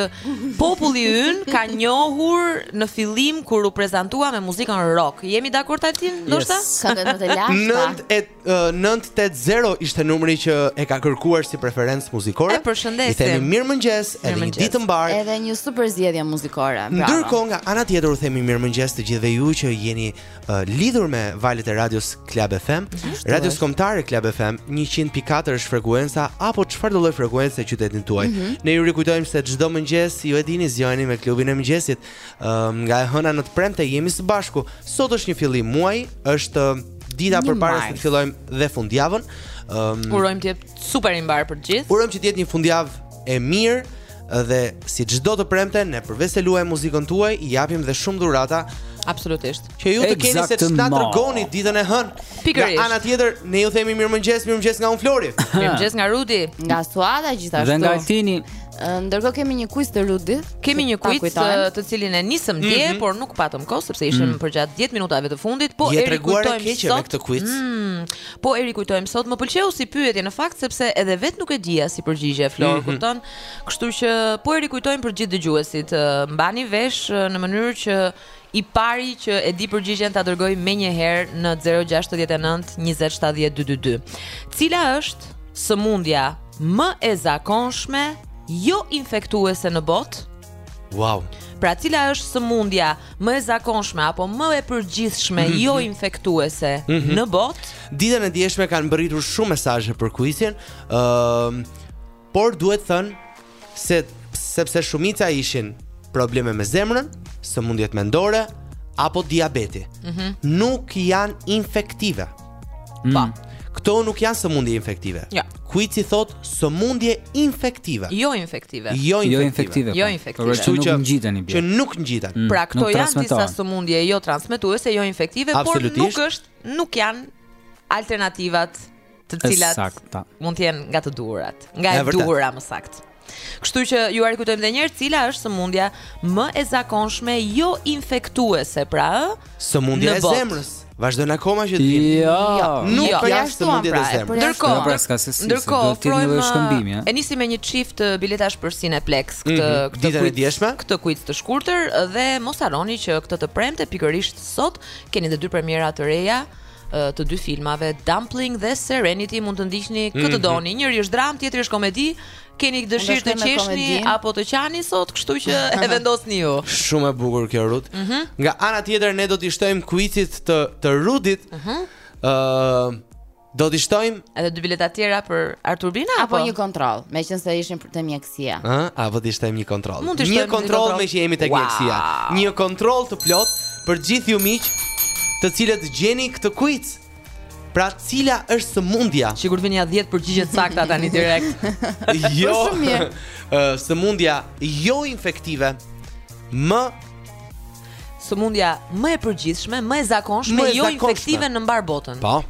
populli ynë ka njohur në fillim kur u prezantua me muzikën rock. Jemi dakord, Altin, ndoshta? Yes. Këngët më të lashta. 9 e 980 ishte numri që e ka kërkuar si preferencë muzikore. E përshëndesim. I themi mirëmëngjes, edhe një ditë të mbarë. Edhe një super zgjedhje muzikore. Bravo. Ndërkohë nga ana tjetër u themi mirëmëngjes të gjithëve ju që jeni uh, lidhur me valët e radios Club FM, radios kombëtare Club FM 100.4 është frekuenca apo çfarë do lloj frekuence në qytetin tuaj. Mm -hmm. Ne ju rikujtojmë se çdo mëngjes ju e dini zgjoheni me klubin e mëngjesit. Uh, nga e hëna në të premte jemi së bashku. Sot është një fillim muaji, është dita përpara se të fillojmë dhe fundjavën. Um, urojmë të jetë super i mbarë për të gjithë. Urojmë që të jetë një fundjavë e mirë dhe si çdo të premte ne përveçse luajmë muzikën tuaj i japim dhe shumë dhurata. Absolutisht. Që ju të exactly keni se çfarë tregoni ditën e hënë. Pikërisht. Nga ana tjetër ne ju themi mirëmëngjes, mirëmëngjes nga unë Flori. mirëmëngjes nga Rudi, nga Suada gjithashtu. Dhe nga Altini. Ndërkohë kemi një quiz te Rudi. Kemi një quiz të cilin e nisëm dje, mm -hmm. por nuk patëm kohë sepse ishim mm -hmm. përgjatë 10 minutave të fundit, po e rikujtojmë sot me këtë quiz. Mm, po e rikujtojmë sot, më pëlqeu si pyetje në fakt sepse edhe vetë nuk e dija si përgjigje Flor, mm -hmm. kupton? Kështu që po e rikujtojmë për gjithë dëgjuesit, mbani vesh në mënyrë që I pari që e di përgjigjen ta dërgojë menjëherë në 069 20 70 222. Cila është sëmundja më e zakonshme jo infektuese në botë? Wow. Pra cila është sëmundja më e zakonshme apo më e përgjithshme mm -hmm. jo mhm. infektuese mm -hmm. në botë? Ditën e djeshme kanë mbërritur shumë mesazhe për kuicin. Ëm uh, Por duhet thënë se sepse shumica ishin probleme me zemrën, sëmundjet mendore apo diabeti. Mm -hmm. Nuk janë infektive. Mm. Pa. Këto nuk janë sëmundje infektive. Ja. Kuici thotë sëmundje infektive. Jo infektive. Jo infektive. Jo infektive. Po. Jo infektive. Pra, që nuk ngjiten i bie. Që nuk ngjiten. Mm. Pra këto janë disa sëmundje jo transmetuese, jo infektive, por nuk është, nuk janë alternativat të cilat mund të jenë nga të duhurat, nga e duhura më saktë. Kështu që jua rikujtojmë edhe një herë cila është sëmundja më e zakonshme jo infektuese, pra ë? Sëmundja e zemrës. Vazhdon akoma që të vjen. Jo, jo, nuk jo, po përjashtuam pra. Ndërkohë, pra s'ka se si. Ndërkohë, ofrojmë shkëmbim, ja. E nisim me një çift uh, biletash për Cineplex këtë mm -hmm. këtë ditën e djeshme, këtë quiz të shkurtër dhe mos harroni që këtë të premte pikërisht sot keni edhe dy premiera të reja të dy filmave Dumpling dhe Serenity mund të ndiqni mm -hmm. kë të mhm. doni. Njëri është dramë, tjetri është komedi. Keni dëshirë të qeshni apo të qani sot, kështu që e vendosni ju. Shumë e bukur kjo Rut. Mm -hmm. Nga ana tjetër ne do t'i shtojmë kuicit të të Rudit. Ëh. Mm -hmm. uh, Do t'i shtojmë edhe dy bileta të tjera për ArTurbina apo, apo një kontroll, meqense ishin për të mjek mjekësia. Ë, a do të shtojmë një kontroll. Mund të shtojmë një kontroll meqë jemi tek mjekësia. Një kontroll të plotë për gjithë ju miq, të cilët gjeni këtë quiz. Pra cila është sëmundja? Sikur vijnë nja 10 përgjigje të sakta tani direkt. jo. Ë, sëmundja jo infektive më Sëmundja më e përgjithshme, më e zakonshme, më e jo zakonshme. infektive në mbarë botën. Po.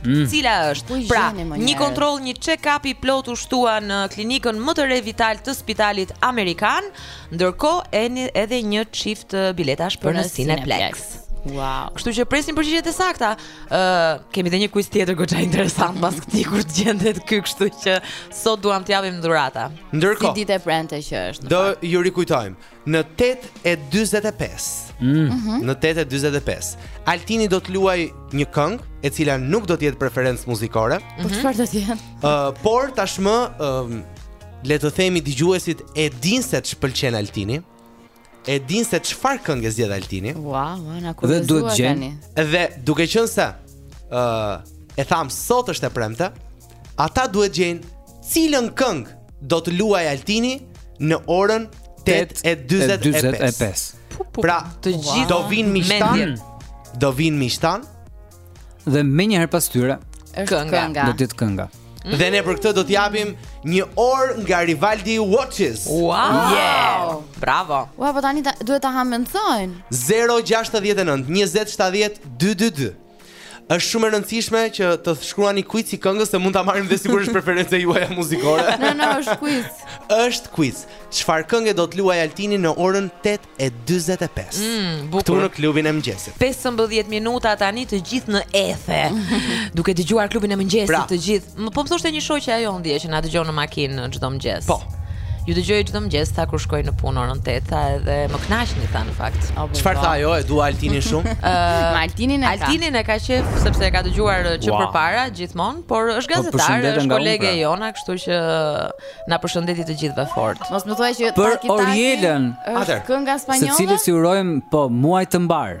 Mm. Cila është? Ui, pra, një kontroll, një check-up i plotë u shtua në klinikën më të re Vital të Spitalit Amerikan, ndërkohë edhe një çift biletash për, për në Cineplex. Cineplex. Wow. Kështu që presim përgjigjet e sakta. Ë, uh, kemi edhe një quiz tjetër goxha interesant pas këtij kur të gjendet ky, kështu që sot duam të japim dhurata. Ndërkohë, si ditë e premte që është. Do ju rikujtojmë. Në 8:45. Mm. Në 8:45. Altini do të luajë një këngë, e cila nuk do të jetë preferencë muzikore. Po çfarë do të jetë? Ë, uh, por tashmë ë uh, le të themi dëgjuesit e dinë se ç'pëlqen Altini. E dinë se çfarë kënge zgjedh Altini. Wow, wow, na kurrë. Dhe duhet gjeni. Dhe duke qenë se ë uh, e thamë sot është e premte, Ata duhet gjejnë cilën këngë do të luajë Altini në orën 8:45. Pra, të gjithë do vijnë miqtë tanë, do vijnë miqtë tanë dhe menjëherë pas tyre është kënga. Do të jetë kënga. Mm. Dhe ne për këtë do të japim një orë nga Rivaldi Watches. Wow! Yeah! Bravo. Ua, wow, po tani duhet ta hamencojnë. 069 20 70 222. Është shumë e rëndësishme që të shkruani quiz i këngës se mund ta marrim dhe sikur preferenca juaja muzikore. Jo, jo, është quiz. Është quiz. Çfarë kënge do të luajë Altini në orën 8:45? Mm, bukur. në klubin e mëngjesit. 15 minuta tani të gjithë në ethe. Duke dëgjuar klubin e mëngjesit pra, të gjithë. Më po më thoshte një shoqe e jona dje që na dëgjon në makinë çdo mëngjes. Po. Ju dëgjoj çdo mëngjes tha kur shkoj në punë orën 8 tha edhe më kënaqni tha në fakt. Çfarë tha ajo? E dua Altinin shumë. Ë, Me Altinin e ka. Altinin e ka qejf sepse e ka dëgjuar uh, që Wow. përpara gjithmonë, por është Po, gazetare, përshëndete është nga unë, kolege pra. e jona, kështu që na përshëndeti të gjithëve fort. Mos më thuaj që Për Taki Taki Orielën. Është Atëherë. kënga Se spanjolle? cilës i urojmë po muaj të mbarë.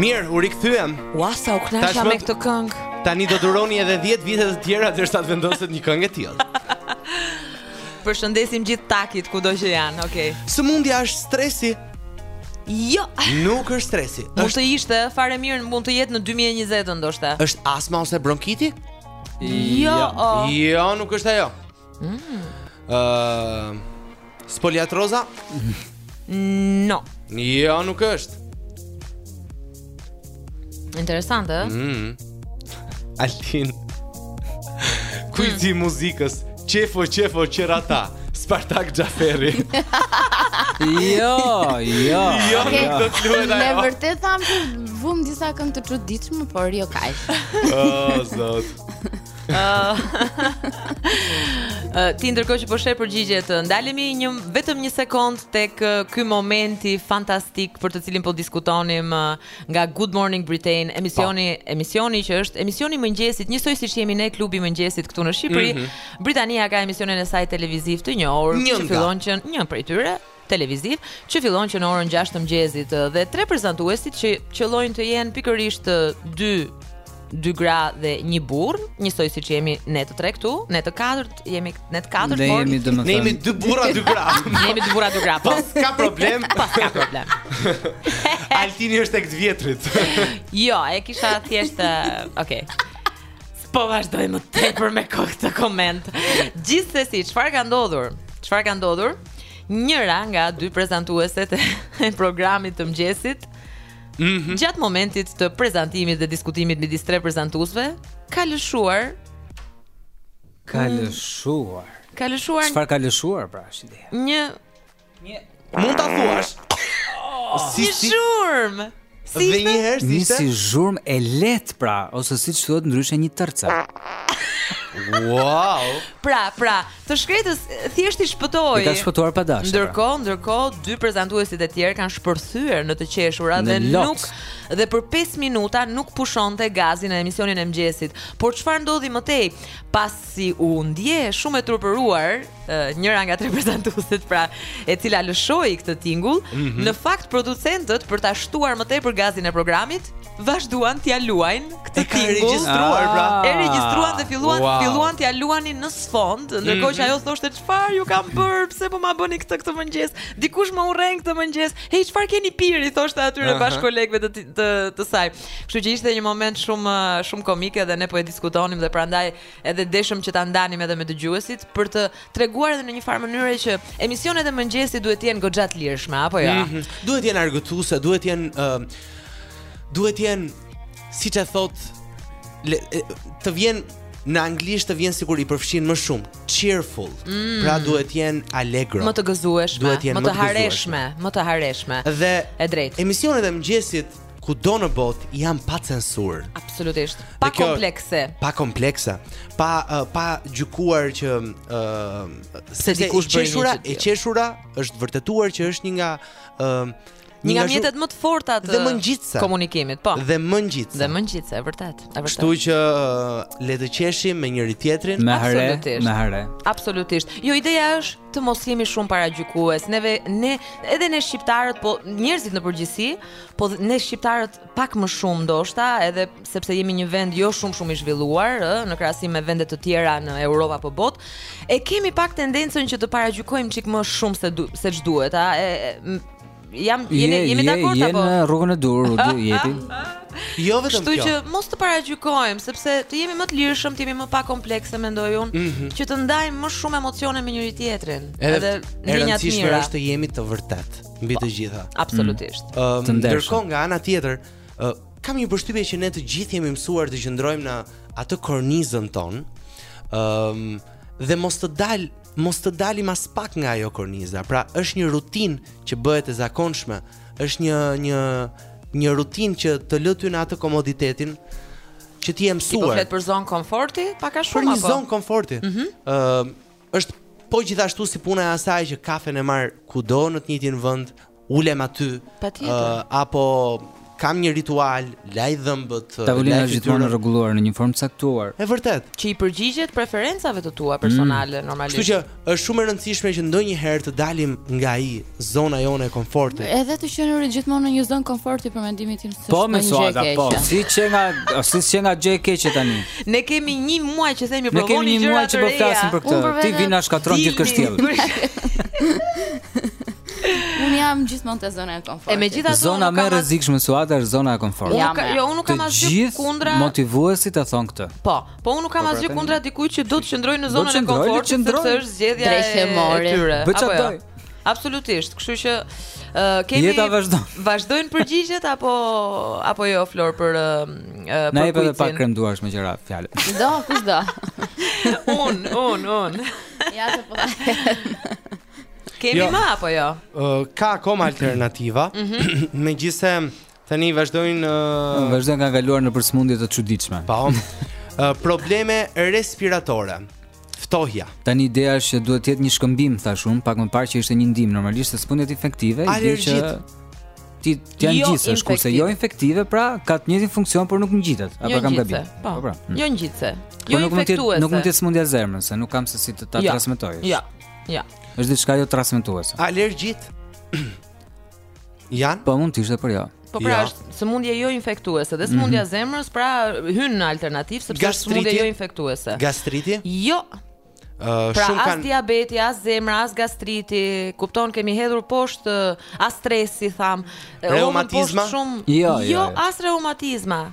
Mirë, u rikthyem. Ua, sa u kënaqa me këtë këngë. Tani do duroni edhe 10 vite të tjera derisa të vendoset një këngë e tillë. Përshëndesim gjithë takit kudo që janë. Okej. Okay. Sëmundja është stresi. Jo. Nuk është stresi. Mund të ishte fare mirë, mund të jetë në 2020 ndoshta. Është astma ose bronkiti? Jo. Jo, nuk është ajo. Ëh. Mm. Uh, Spondiliatroza? No. Jo, nuk është. Interesante, ëh? Mm. Altin. Kujti mm. muzikës Qefo, qefo, qerata, Spartak Xhaferri. jo, jo. Jo, okay. nuk do të luhet ajo. Ne vërtet thamë që vëmë disa këngë të çuditshme, por jo kaq. O oh, zot. ti ndërkohë që po i sheh përgjigjet, ndalemi një vetëm një sekond tek ky momenti fantastik për të cilin po diskutonim Nga Good Morning Britain, emisioni, emisioni që është emisioni i mëngjesit, njësoj siç jemi ne klubi i mëngjesit këtu në Shqipëri, Mhm. Britania ka emisionin e saj televiziv të njohur Një që nga. fillon që një prej tyre televiziv që fillon që në orën 6 të mëngjesit ë, dhe tre prezantuesit që qëllojnë të jenë pikërisht ë, dy dy gra dhe një burrë, njësoj siç jemi ne të tre këtu, ne të katërt jemi ne të katërt, por ne jemi Ne jemi dy burra dy gra. Ne jemi dy burra dy gra. Po ka problem, po ka problem. Altini është tek të vjetrit. Jo, e kisha thjesht, okay. Po vazhdoj më tepër me këtë koment. Gjithsesi, çfarë ka ndodhur? Çfarë ka ndodhur? Njëra nga dy prezantueset e programit të mëngjesit Mm -hmm. Gjatë momentit të prezantimit dhe diskutimit midis tre prezantuesve, ka lëshuar ka mm. lëshuar. Ka lëshuar. Çfarë ka lëshuar pra, është ideja? Një një s'mund ta thuash. Oh, si si zhurmë. Si dhe një herë si ishte? Si zhurmë e lehtë pra, ose siç thuhet ndryshe një tërca. Wow. Pra, pra, Të shkretës thjesht i shpëtoi. I ka shpëtuar pa dashje. Pra. Ndërkohë, ndërkohë dy prezantuesit e tjerë kanë shpërthyer në të qeshura dhe nuk dhe për 5 minuta nuk pushonte gazi në emisionin e mëngjesit. Por çfarë ndodhi më tej? Pasi u ndie shumë e turpëruar njëra nga tre prezantuesit, pra e cila lëshoi këtë tingull, mm -hmm. në fakt producentët për ta shtuar më tej për gazin e programit vazhduan t'ia luajnë këtë tingull. E regjistruar pra. Ah. E regjistruan dhe filluan wow. filluan t'ia luanin në sfond, ndërkohë që mhm. ajo thoshte çfarë ju kam bërë, pse po ma bëni këtë këtë mëngjes? Dikush më urren këtë mëngjes. Hey, çfarë keni pirë? i thoshte atyre bashkëkolegëve të, të të saj. Kështu që ishte një moment shumë shumë komik edhe ne po e diskutonim dhe prandaj Edhe deshëm që ta ndanim edhe me dëgjuesit për të treguar edhe në një farë mënyre që emisionet e mëngjesit duhet të jenë goxha të lirshme, apo jo? Mm -hmm. Duhet të jenë argëtuese, duhet të jenë uh, duhet të jenë siç e thotë Lei, të vjen në anglisht të vjen sikur i përfshin më shumë cheerful. Mm. Pra duhet të jenë allegro. Më të gëzueshme, më të hareshme, më të hareshme. Dhe e drejtë. Emisionet e mëngjesit kudo në botë janë pa censurë. Absolutisht. Pa kjo, komplekse. Pa komplekse. Pa uh, pa gjykuar që ë uh, se dikush bën, qeshura, e qeshura është vërtetuar që është një nga ë uh, Një nga mjetet më të forta të dhe më ngjitëse. komunikimit, po. Dhe më ngjitëse. Dhe më ngjitëse, e vërtetë, e vërtetë. Kështu që le të qeshim me njëri-tjetrin, me hare, me hare. Absolutisht. Jo ideja është të mos jemi shumë paragjykues. Ne ne edhe ne shqiptarët, po njerëzit në përgjithësi, po ne shqiptarët pak më shumë ndoshta, edhe sepse jemi një vend jo shumë shumë i zhvilluar, ë, në krahasim me vende të tjera në Europë apo botë, e kemi pak tendencën që të paragjykojmë çik më shumë se du, se ç'duhet, a e, Jam jeni jemi dakord apo? Jeni në rrugën e duhur, u du jeti. Jo vetëm kjo. Kështu që mos të paragjykojmë sepse të jemi më të lirshëm, të jemi më pa komplekse mendoj unë, mm -hmm. që të ndajmë më shumë emocione me njëri-tjetrin. Edhe e rëndësishme është të jemi të vërtetë mbi të gjitha. Mm. Absolutisht. Mm. Um, të ndershëm. Ndërkohë nga ana tjetër, uh, kam një përshtypje që ne të gjithë jemi mësuar të qëndrojmë në atë kornizën tonë. Ëm um, dhe mos të dal mos të dalim aspak nga ajo korniza. Pra është një rutinë që bëhet e zakonshme, është një një një rutinë që të lë ty në atë komoditetin që ti je mësuar. Ti po flet për zonë komforti, pak a shumë apo? Për një apo? zonë komforti. Ëh, mm -hmm. uh, është po gjithashtu si puna e asaj që kafen e marr kudo në të njëjtin vend, ulem aty apo kam një ritual, laj dhëmbët, laj fytyrën. Tavolina është gjithmonë e rregulluar në një formë të caktuar. E vërtetë. Që i përgjigjet preferencave të tua personale mm. normalisht. Kështu që është shumë e rëndësishme që ndonjëherë të dalim nga ajo zona jonë e komfortit. Edhe të qenit gjithmonë në një zonë komforti për mendimin tim s'është, po, është një gjë e keqe. Po, si qenka, si qenka gjë e keqe tani. Ne kemi një muaj që themi provoni gjëra të reja. Ne kemi një muaj që po flasim për këtë. Ti vjen na shkatërron gjithë kështjellën. Unë jam gjithmonë te zona e komfortit. E megjithatë zona më e rrezikshme Suada është zona e komfortit. Jam, jo, unë nuk kam asgjë kundra. Motivuesit e thonë këtë. Po, po unë nuk kam po, asgjë pra, kundra dikujt që do të qëndrojë në zonën e komfortit, sepse është zgjedhja e tyre. Apo jo. Absolutisht, kështu që uh, kemi Jeta vazhdon. Vazhdojnë përgjigjet apo apo jo Flor për uh, për Na jepet edhe pak krem duarsh me qira fjalë. Do, kush do? unë, unë, unë. Ja se po. Kemi jo më apo jo? Uh, ka akoma alternativa. Mm -hmm. Megjithëse tani vazhdojnë uh... vazhdojnë kanë kaluar në për sëmundje të çuditshme. Po. uh, probleme respiratore. Ftohja. Tani ideja është që duhet të jetë një shkëmbim, thash unë, pak më parë që ishte një ndihmë normalisht të sëmundjet infektive, ideja që ti ti janë ngjitëse, kurse jo infektive, pra ka të njëjtin funksion, por nuk ngjitet. Apo jo kam gabim. Po, po pra. Jo ngjitëse. Jo nuk mund të nuk mund të sëmundja e zemrës, se nuk kam se si të ta jo. transmetoj. Jo. Ja. Është diçka jo transmetuese. Alergjitë janë? Po mund të ishte por jo. Po pra, jo. është sëmundje jo infektuese dhe sëmundja mm -hmm. zemrës, pra hyn në alternativë sepse është sëmundje jo infektuese. Gastriti? Jo. Uh, pra as kan... diabeti, as zemra, as gastriti, kupton kemi hedhur poshtë as stresi, thamë. Reumatizma? Shumë... Jo, jo, jo, jo, as reumatizma.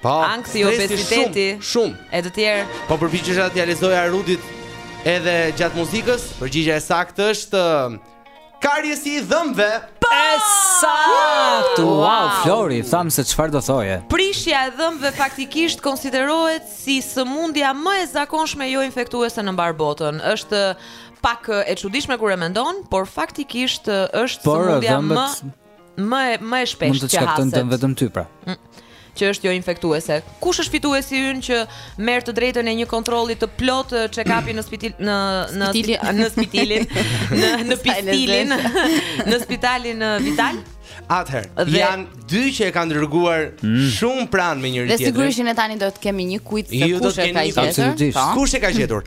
Po. Ankthi, obesiteti. Shumë, shumë. E të tjerë. Po përpiqesha t'ia lexoja Rudit edhe gjatë muzikës. Përgjigja e saktë është um, kariesi i dhëmbëve. Po! Saktë. Wow, wow, Flori, thamë se çfarë do thoje. Prishja e dhëmbëve faktikisht konsiderohet si sëmundja më e zakonshme jo infektuese në mbarë botën. Është pak e çuditshme kur e mendon, por faktikisht është sëmundja më Më e më e shpeshtë që haset. Mund të shkaktojë dëm vetëm ty pra. Mm, që është jo infektuese. Kush është fituesi ynë që merr të drejtën e një kontrolli të plotë check-upi në spital në në spitalin në spitalin në në pistilin në spitalin Vital? Atëherë, janë dy që e kanë dërguar mm. shumë pranë me njëri-tjetrin. Dhe sigurisht që ne tani do të kemi një kujt se jo, kush e ka gjetur. Po. Kush e ka gjetur?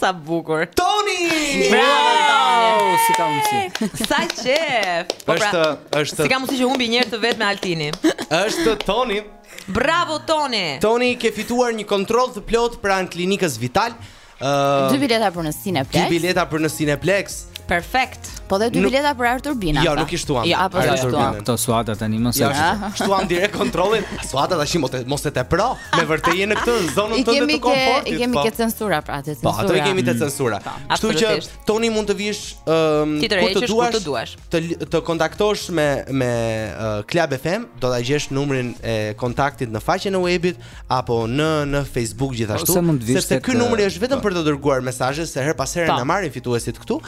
Sa bukur. Toni! Bravo! Si ka mundësi? Sa qejf. Po pra, është është Si ka mundësi që humbi një herë të vetë me Altini? Është Toni. Bravo Toni. Toni ke fituar një kontroll të plotë pranë klinikës Vital. Uh, dy bileta për në Cineplex. Dy bileta për në Cineplex. Perfekt. Po dhe dy bileta për ArTurbina. Jo, nuk i shtuam. Jo, apo i shtuam. Këto Suada tani mos e. Jo, shtuam direkt kontrollin. Suada tash mos e mos e tepro. Me vërtetë je në këtë zonën tënde të komfortit. I kemi po. ke censura pra, te censura. Po, ato i kemi te censura. Po, Kështu që Toni mund të vish ëm kur të duash, të duash. Të të kontaktosh me me Club FM, do ta gjesh numrin e kontaktit në faqen e webit apo në në Facebook gjithashtu, ose mund të vish sepse ky numri është vetëm po. për të dërguar mesazhe se herë pas here na marrin fituesit këtu,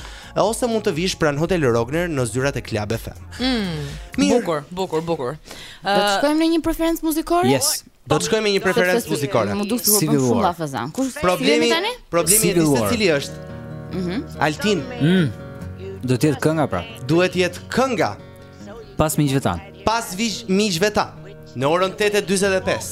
ose mund të vish pranë Hotel Rogner në zyrat e Club FM. Mm, bukur, bukur, bukur. Do të shkojmë në një preferencë muzikore? Yes. Do të shkojmë në një preferencë muzikore. Mund të duhet të shumë lafazan. Kush problemi tani? Problemi është se cili është. Mhm. Altin. Mm. Do të jetë kënga pra. Duhet të jetë kënga. Pas miqve tanë. Pas vij miqve ta. Në orën 8:45.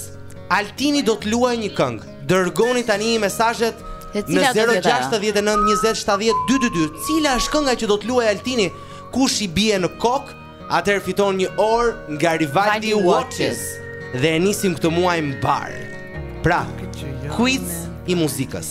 Altini do të luajë një këngë. Dërgoni tani mesazhet në 069 20 70 222. Cila është kënga që do të luajë Altini? Kush i bie në kokë? Atëherë fiton një orë nga Rivaldi Watches dhe e nisim këtë muaj mbarë. Pra, kuici i muzikës.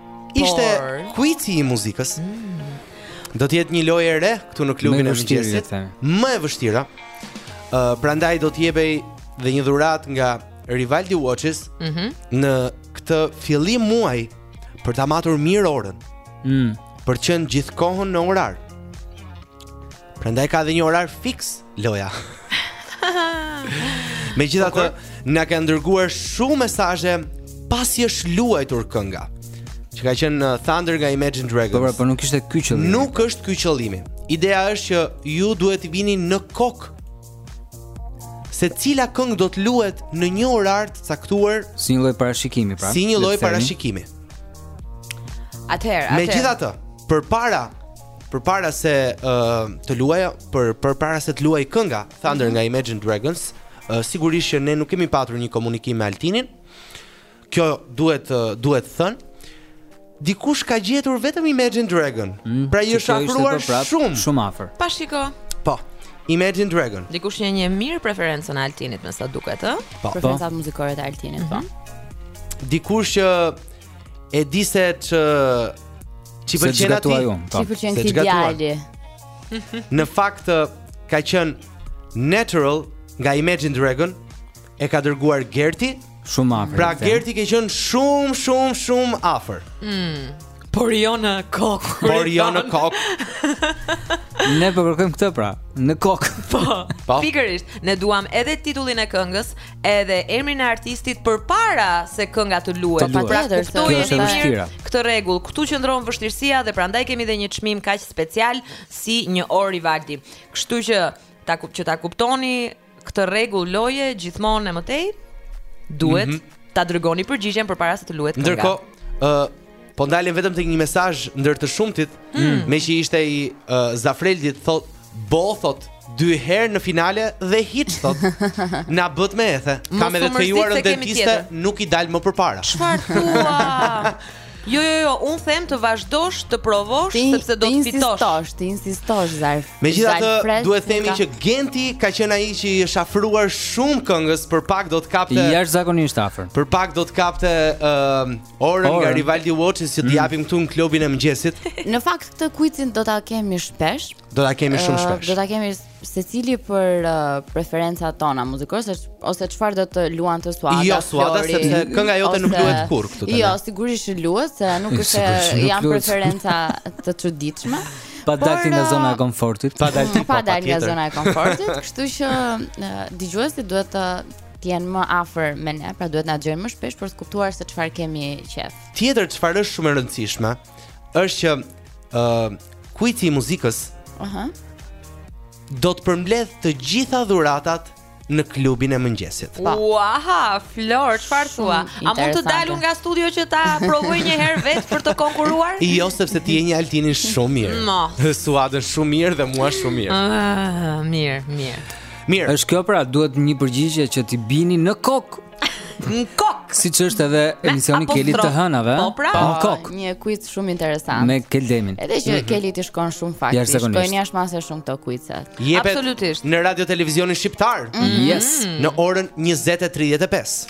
Ishte kuici i muzikës. Mm. Do të jetë një lojë e re këtu në klubin e mëngjesit. Më e vështira. Ë uh, prandaj do të jepej dhe një dhuratë nga Rivaldi Watches mm -hmm. në këtë fillim muaj për ta matur mirë orën. Mm. Për të qenë gjithë kohën në orar. Prandaj ka dhe një orar fiks loja. Megjithatë, na kanë dërguar shumë mesazhe pasi është luajtur kënga. Që ka qenë uh, Thunder nga Imagine Dragons. Po, pra, po nuk ishte ky qëllimi. Nuk është ky qëllimi. Ideja është që ju duhet t'i bini në kokë se cila këngë do të luhet në një orar të caktuar si një lloj parashikimi, pra. Si një lloj parashikimi. Atëherë, atëherë. Megjithatë, përpara përpara se uh, të luhej, për përpara se të luhej kënga Thunder mm -hmm. nga Imagine Dragons, uh, sigurisht që ne nuk kemi patur një komunikim me Altinin. Kjo duhet uh, duhet thënë. Dikush ka gjetur vetëm Imagine Dragon. Mm, pra i është afruar shumë, shumë afër. Pa shiko. Po. Imagine Dragon. Dikush njeh mirë preferencën e Altinit, me sa duket, ë? Po. po. Preferencat muzikore të Altinit, mm -hmm. po. Mhm. Dikush që E di se ç'i Ç'i pëlqen atij Ç'i pëlqen këtij djali Në fakt Ka qenë Natural Nga Imagine Dragon E ka dërguar Gerti Shumë afër Pra Gerti ka qenë shumë shumë shumë afër mm. Por jo në kokë Por jo në kokë Ne po kërkojmë po këtë pra Në kokë Po, po. Pikërisht Ne duam edhe titullin e këngës edhe emrin e artistit përpara se kënga të luhet. Po pra kuptojeni mirë këtë rregull. Këtu qëndron vështirësia dhe prandaj kemi dhe një çmim kaq special si një orë Rivaldi. Kështu që ta që ta kuptoni këtë rregull loje gjithmonë e më tej duhet mm -hmm. ta dërgoni përgjigjen përpara se të luhet kënga. Ndërkohë, ë uh, Po ndalem vetëm te një mesazh ndër të shumtit, hmm. meqë ishte i uh, Zafreldit thot bo thot dy herë në finale dhe hiç thot. Na bëtë me ethe. Kam edhe të fejuarën dentiste, nuk i dal më përpara. Çfarë thua? Jo, jo, jo, un them të vazhdosh të provosh ti, sepse do të fitosh. Të insistosh, të insistosh Zarf. Megjithatë, duhet të themi që Genti ka qenë ai që i është afruar shumë këngës për pak do të kapte. I jashtëzakonisht afër. Për pak do të kapte ë uh, Orën nga Rivaldi Watches që t'i mm. japim këtu në klubin e mëngjesit. Në fakt këtë kuizin do ta kemi shpesh. Do ta kemi shumë shpesh. Do ta kemi secili për preferencat tona muzikore ose çfarë do të luante Suada. Jo, Suada sepse kënga jote nuk luhet kurr këtu tani. Jo, sigurisht luhet se nuk është janë preferenca të çuditshme. Pa dal ti nga zona e komfortit. Pa dal ti pa dal ti nga zona e komfortit, kështu që dëgjuesit duhet të të jenë më afër me ne, pra duhet të na dëgjojnë më shpesh për të kuptuar se çfarë kemi qejf. Tjetër çfarë është shumë e rëndësishme është që ë uh, kuizi i muzikës ëh uh -huh. do të përmbledhë të gjitha dhuratat në klubin e mëngjesit. Po. Uaha, Flor, çfarë thua? A mund të dal unë nga studio që ta provoj një herë vetë për të konkuruar? Jo, sepse ti e njeh Altinin shumë mirë. Suadën shumë mirë dhe mua shumë mirë. Ah, mirë, mirë. Mirë. Është kjo pra, duhet një përgjigje që t'i bini në kokë. Në kokë. Siç është edhe emisioni i Kelit të hënave. Po pra, në kokë. Një quiz shumë interesant. Me Kel Demin. Edhe që mm -hmm. Kelit i shkon shumë në fakt. Ja, Shkojnë jashtë mase shumë këto quizat. Absolutisht. Në Radio Televizionin Shqiptar. Mm -hmm. Yes. Në orën 20:35.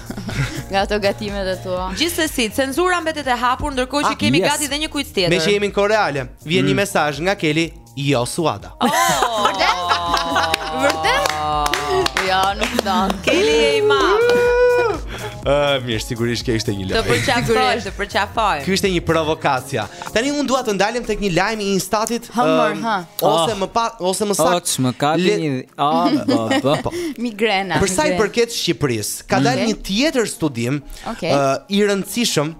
nga ato gatimet e tua. Gjithsesi, censura mbetet e hapur ndërkohë që ah, kemi yes. gati dhe një quiz tjetër. Meqë jemi në kohë reale, vjen mm. një mesazh nga Keli, jo Suada. Oh, vërtet? vërtet? Oh, ja, nuk do. Keli je i madh. Ëh, uh, mirë, sigurisht që ishte një lajm. Të përqafoj, të përqafoj. Kjo ishte një provokacie. Tani unë dua të ndalem tek një lajm i Instatit. Humor, um, ha. Ose oh. më pa, ose më saktë. Ose më ka kap një Ah, po, po, po. Migrena. Për sa i përket Shqipërisë, ka dalë një tjetër studim okay. uh, i rëndësishëm,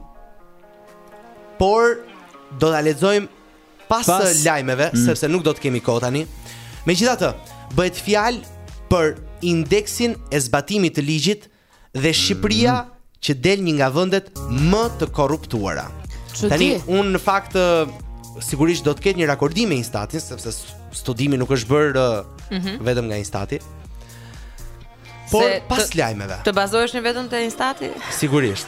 por do ta lexojmë pas, pas. lajmeve, mm. sepse nuk do të kemi kohë tani. Megjithatë, bëhet fjalë për indeksin e zbatimit të ligjit Dhe Shqipëria mm. që del një nga vendet më të korruptuara. Tani unë në fakt sigurisht do të ketë një rakordim me Instatin sepse studimi nuk është bërë mm -hmm. vetëm nga Instati. Por se pas lajmeve. Të bazoheshin vetëm te Instati? Sigurisht.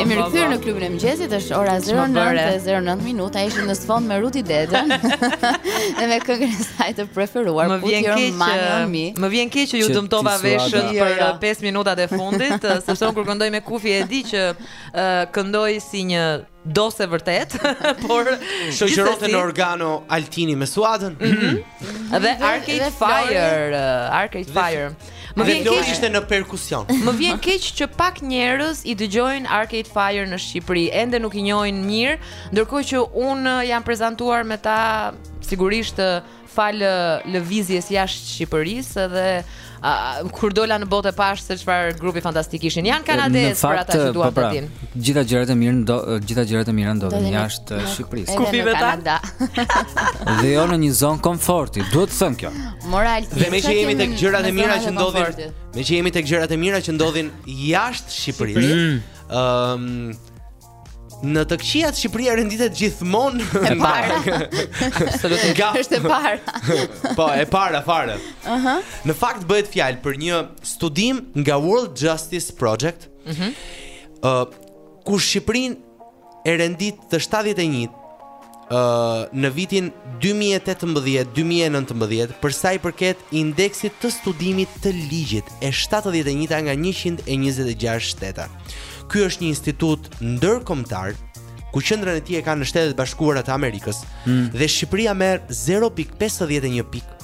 Jemi rikthyer në klubin e mëngjesit, është ora 09:09 minuta, ishim në sfond me Ruti Dedën. Dhe me këngën e saj të preferuar, Put Your Money on Me. Më vjen keq që ju Që dëmtova ti veshët Suada. për Jo, jo. 5 minutat e fundit, eh, sepse unë kur këndoj me kufje e di që eh, këndoj si një dosë e vërtetë, por Shoqëronte në organo Altini me Suadën. Mhm. dhe Dhe- Arcade dhe Flori. Fire, eh, Arcade Fire. Më Dhe vjen Flori keq ishte në perkusion. Më vjen keq që pak njerëz i dëgjojnë Arcade Fire në Shqipëri, ende nuk i njohin mirë, ndërkohë që unë jam prezantuar me ta sigurisht eh, Falë lëvizjes jashtë Shqipërisë edhe a, kur dola në botë e pashë se çfarë grupi fantastik ishin. Janë kanadezë për ata që duan po, pra, të dinë. Gjithë gjërat e mirë do gjithë gjërat e mira ndodhin jashtë Shqipërisë. Kufijve ta. dhe jo në një zonë komforti, duhet të them kjo. Moral. Dhe me që jemi tek gjërat e mira që ndodhin, me që jemi tek gjërat e mira që ndodhin jashtë Shqipërisë. Ëm mm. Në të këqijat Shqipëria renditet gjithmonë e para. Absolutisht. Është e para. po, e para fare. Ëh. Uh -huh. Në fakt bëhet fjalë për një studim nga World Justice Project. Ëh. Uh -huh. uh, ku Shqipërinë e rendit të 71 në vitin 2018, 2019, për sa i përket indeksit të studimit të ligjit, e 71-ta nga 126 shtete. Ky është një institut ndërkombëtar ku qendrën e tij e ka në Shtetet e Bashkuara të Amerikës mm. dhe Shqipëria merr 0.51 pikë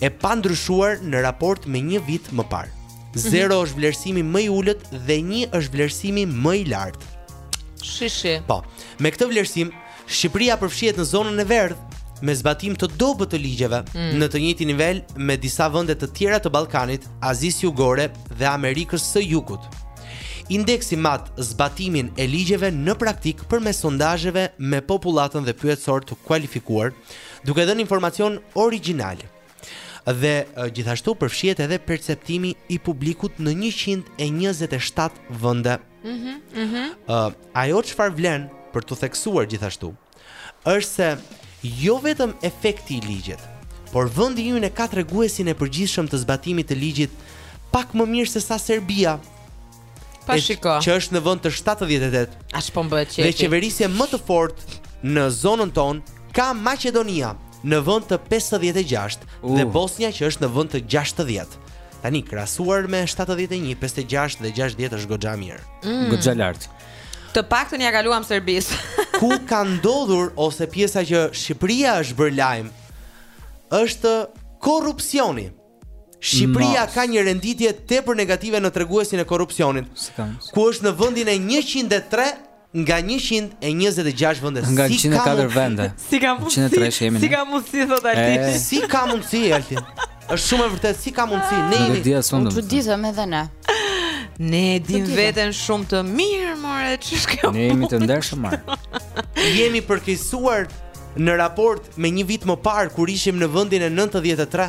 e pandryshuar në raport me një vit më parë. 0 mm -hmm. është vlerësimi më i ulët dhe 1 është vlerësimi më i lartë. Shishi. Po. Me këtë vlerësim Shqipëria përfshihet në zonën e verdhë me zbatim të dobët të ligjeve, mm. në të njëjtin nivel me disa vende të tjera të Ballkanit, Azisë Jugore dhe Amerikës së Jugut. Indeksi mat zbatimin e ligjeve në praktikë përmes sondazheve me popullatën dhe pyetësorë të kualifikuar, duke dhënë informacion origjinal. Dhe gjithashtu përfshihet edhe perceptimi i publikut në 127 vende Mhm, mhm. Ë, ajo çfarë vlen për t'u theksuar gjithashtu është se jo vetëm efekti i ligjit, por vendi ynë e ka treguesin e përgjithshëm të zbatimit të ligjit pak më mirë sesa Serbia. Pa shiko. Që është në vend të 78. A po bëhet qejfi? Dhe qeverisje më të fortë në zonën tonë ka Maqedonia në vend të 56 uh. dhe Bosnia që është në vend të 60. Tani krahasuar me 71, 56 dhe 60 është goxha mirë. Mm. Goxha lart. Të paktën ia kaluam Serbisë. Ku ka ndodhur ose pjesa që Shqipëria është bërë lajm është korrupsioni. Shqipëria ka një renditje tepër negative në treguesin e korrupsionit. Ku është në vendin e 103 Nga njëqind e njëzet e gjashtë vende Nga si ka katër vende. Si ka mundësi? Si ka mundësi thot Altin? Si ka mundësi Altin? Është shumë e vërtetë, si ka mundësi? Ne jemi. Nuk di as unë. Çuditemi edhe ne. Ne e dim veten shumë të mirë, more, ç'është kjo? Ne jemi të ndershëm më. Jemi përkeqësuar në raport me një vit më parë kur ishim në vendin e 93.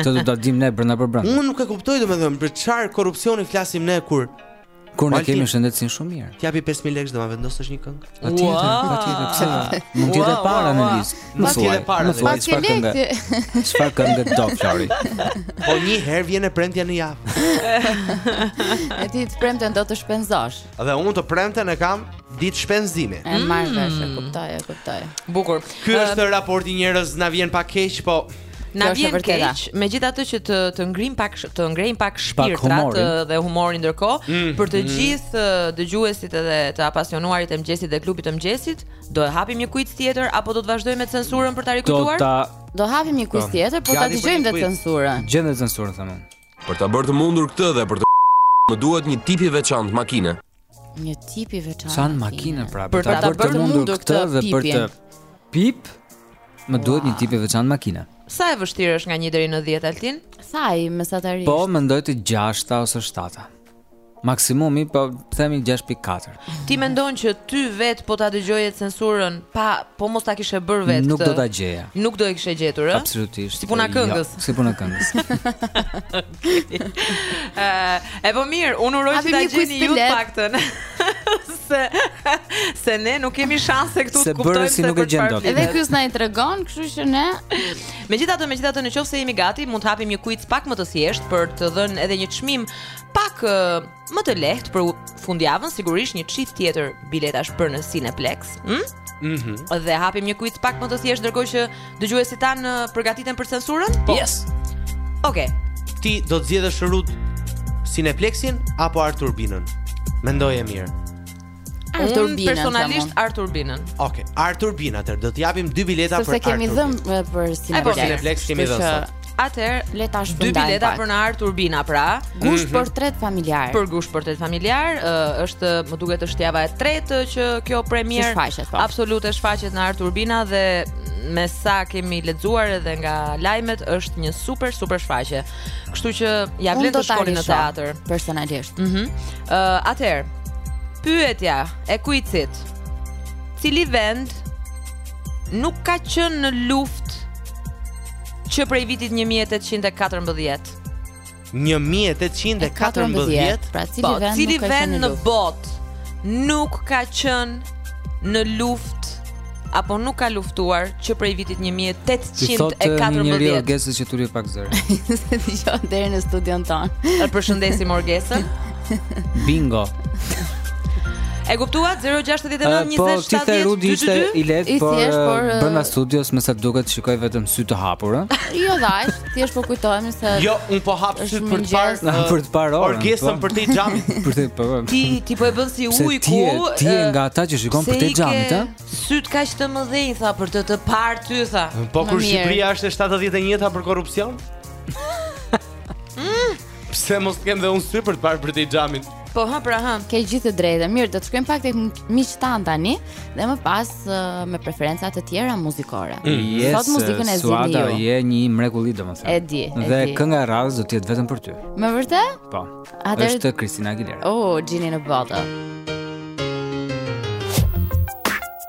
Të do ta dim ne brenda për brenda. Unë nuk e kuptoj domethënë për çfarë korrupsioni flasim ne kur Kur ne kemi shëndetësin shumë mirë. T'i japi 5000 lekë do ma vendosësh një këngë. Patjetër, patjetër, pse? Mund të jetë para në listë. Mund të jetë para. Pa ti lekë. Çfarë këngë do Flori? Po një herë vjen e premtja në javë. E ti të premten do të shpenzosh. Dhe unë të premten e kam ditë shpenzimi. E marr vesh, e mm. kuptoj, e kuptoj. Bukur. Ky është raporti njerëz na vjen pak keq, po Na vjen keq, megjithatë që të të ngrim pak të ngrejm pak shpirtrat dhe humorin ndërkohë mm, për të mm. gjithë dëgjuesit edhe të apasionuarit e mëngjesit dhe klubit të mëngjesit, do e hapim një quiz tjetër apo do të vazhdojmë me censurën për ta rikujtuar? Do ta do hapim një quiz po. tjetër, por ta dëgjojmë vetë censurën. Gjeni censurën thamë. Për ta bërë të mundur këtë dhe për të më duhet një tip i veçantë makine. Një tip i veçantë. Ça makine pra. Për ta bërë të mundur këtë dhe për të pip më duhet një tip i veçantë makine. Sa e vështirë është nga 1 deri në 10 Altin? Sa mesatarisht? Po, mendoj te 6-ta ose 7-ta. Maksimumi po themi 6.4. Ti mendon që ty vet po ta dëgjoje censurën pa po mos ta kishe bër vet këtë? Nuk do ta gjeja. Nuk do e kishe gjetur, ë? Absolutisht. Si puna jo, këngës. Jo, si puna këngës. Ëh, e po mirë, unë uroj që ta gjeni ju të paktën. se se ne nuk kemi shanse këtu të kuptojmë se si nuk e gjen dot. Edhe ky s'na i tregon, kështu që ne. Megjithatë, megjithatë nëse jemi gati, mund të hapim një quiz pak më të thjeshtë për të dhënë edhe një çmim Pak më të lehtë për fundjavën sigurisht një çift tjetër biletash për në Cineplex, hm? Mhm. Mm dhe hapim një quiz pak më të thjeshtë ndërkohë që dëgjuesit tanë përgatiten për censurën? Po. Yes. Okej. Okay. Ti do të zgjedhësh rrut Cineplexin apo ArTurbinën? Mendoje mirë. ArTurbinën. Personalisht ArTurbinën. Okej, okay. ArTurbina, atë do të japim dy bileta sepse për ArTurbinën. Sepse kemi dhënë për Cineplex. Po, Cineplex kemi dhënë sot. Atëherë, le ta shpërndajmë. Dy bileta për në ArTurbina, pra, Gusht mm -hmm. portret familjar. Për Gusht portret familjar, uh, është më duket është java e tretë që kjo premierë shfaqet, po. Absolute shfaqet në ArTurbina dhe me sa kemi lexuar edhe nga lajmet është një super super shfaqje. Kështu që ia vlen të shkoni në teatr personalisht. Mhm. Mm uh, Atëherë, Pyetja e kuizit. Cili vend nuk ka qenë në luftë që prej vitit 1814? 1814. Pra cili po, cili vend në botë nuk ka qenë në luftë apo nuk ka luftuar që prej vitit 1814. T'i thotë një njeri Orgesës që ta ulë pak zërin. Se dëgjohet deri në studion tonë. E përshëndesim Orgesën. Bingo. E kuptuat 069 20 70 Po ti the Rudi ishte i lehtë, por brenda studios me sa duket shikoj vetëm sy të hapur, ë? Jo dash. Thjesht po kujtohem se Jo, unë po hap sy për të parë uh, për të parë orën. Orgesën po. përtej xhamit. Përtej po. po. Ti ti po e bën si ujku. Ti je nga ata që shikon përtej xhamit, a? Sytë kaq të mëdhenj tha për të të parë ty tha. Po kur Shqipëria është e 71-ta për korrupsion? Pse mos të kem dhe unë sy për të parë përtej xhamit? Po ha pra ha. Ke gjithë të drejtë. Mirë, do të shkojmë pak tek miqtë tanë tani dhe më pas uh, me preferenca të tjera muzikore. Mm -hmm. yes, Sot muzikën e zgjidhni ju. Suada je një mrekulli domethënë. E di. Dhe e di. kënga e radhës do të jetë vetëm për ty. Me vërtetë? Po. Atër... Është Christina Aguilera. Oh, Genie in a Bottle.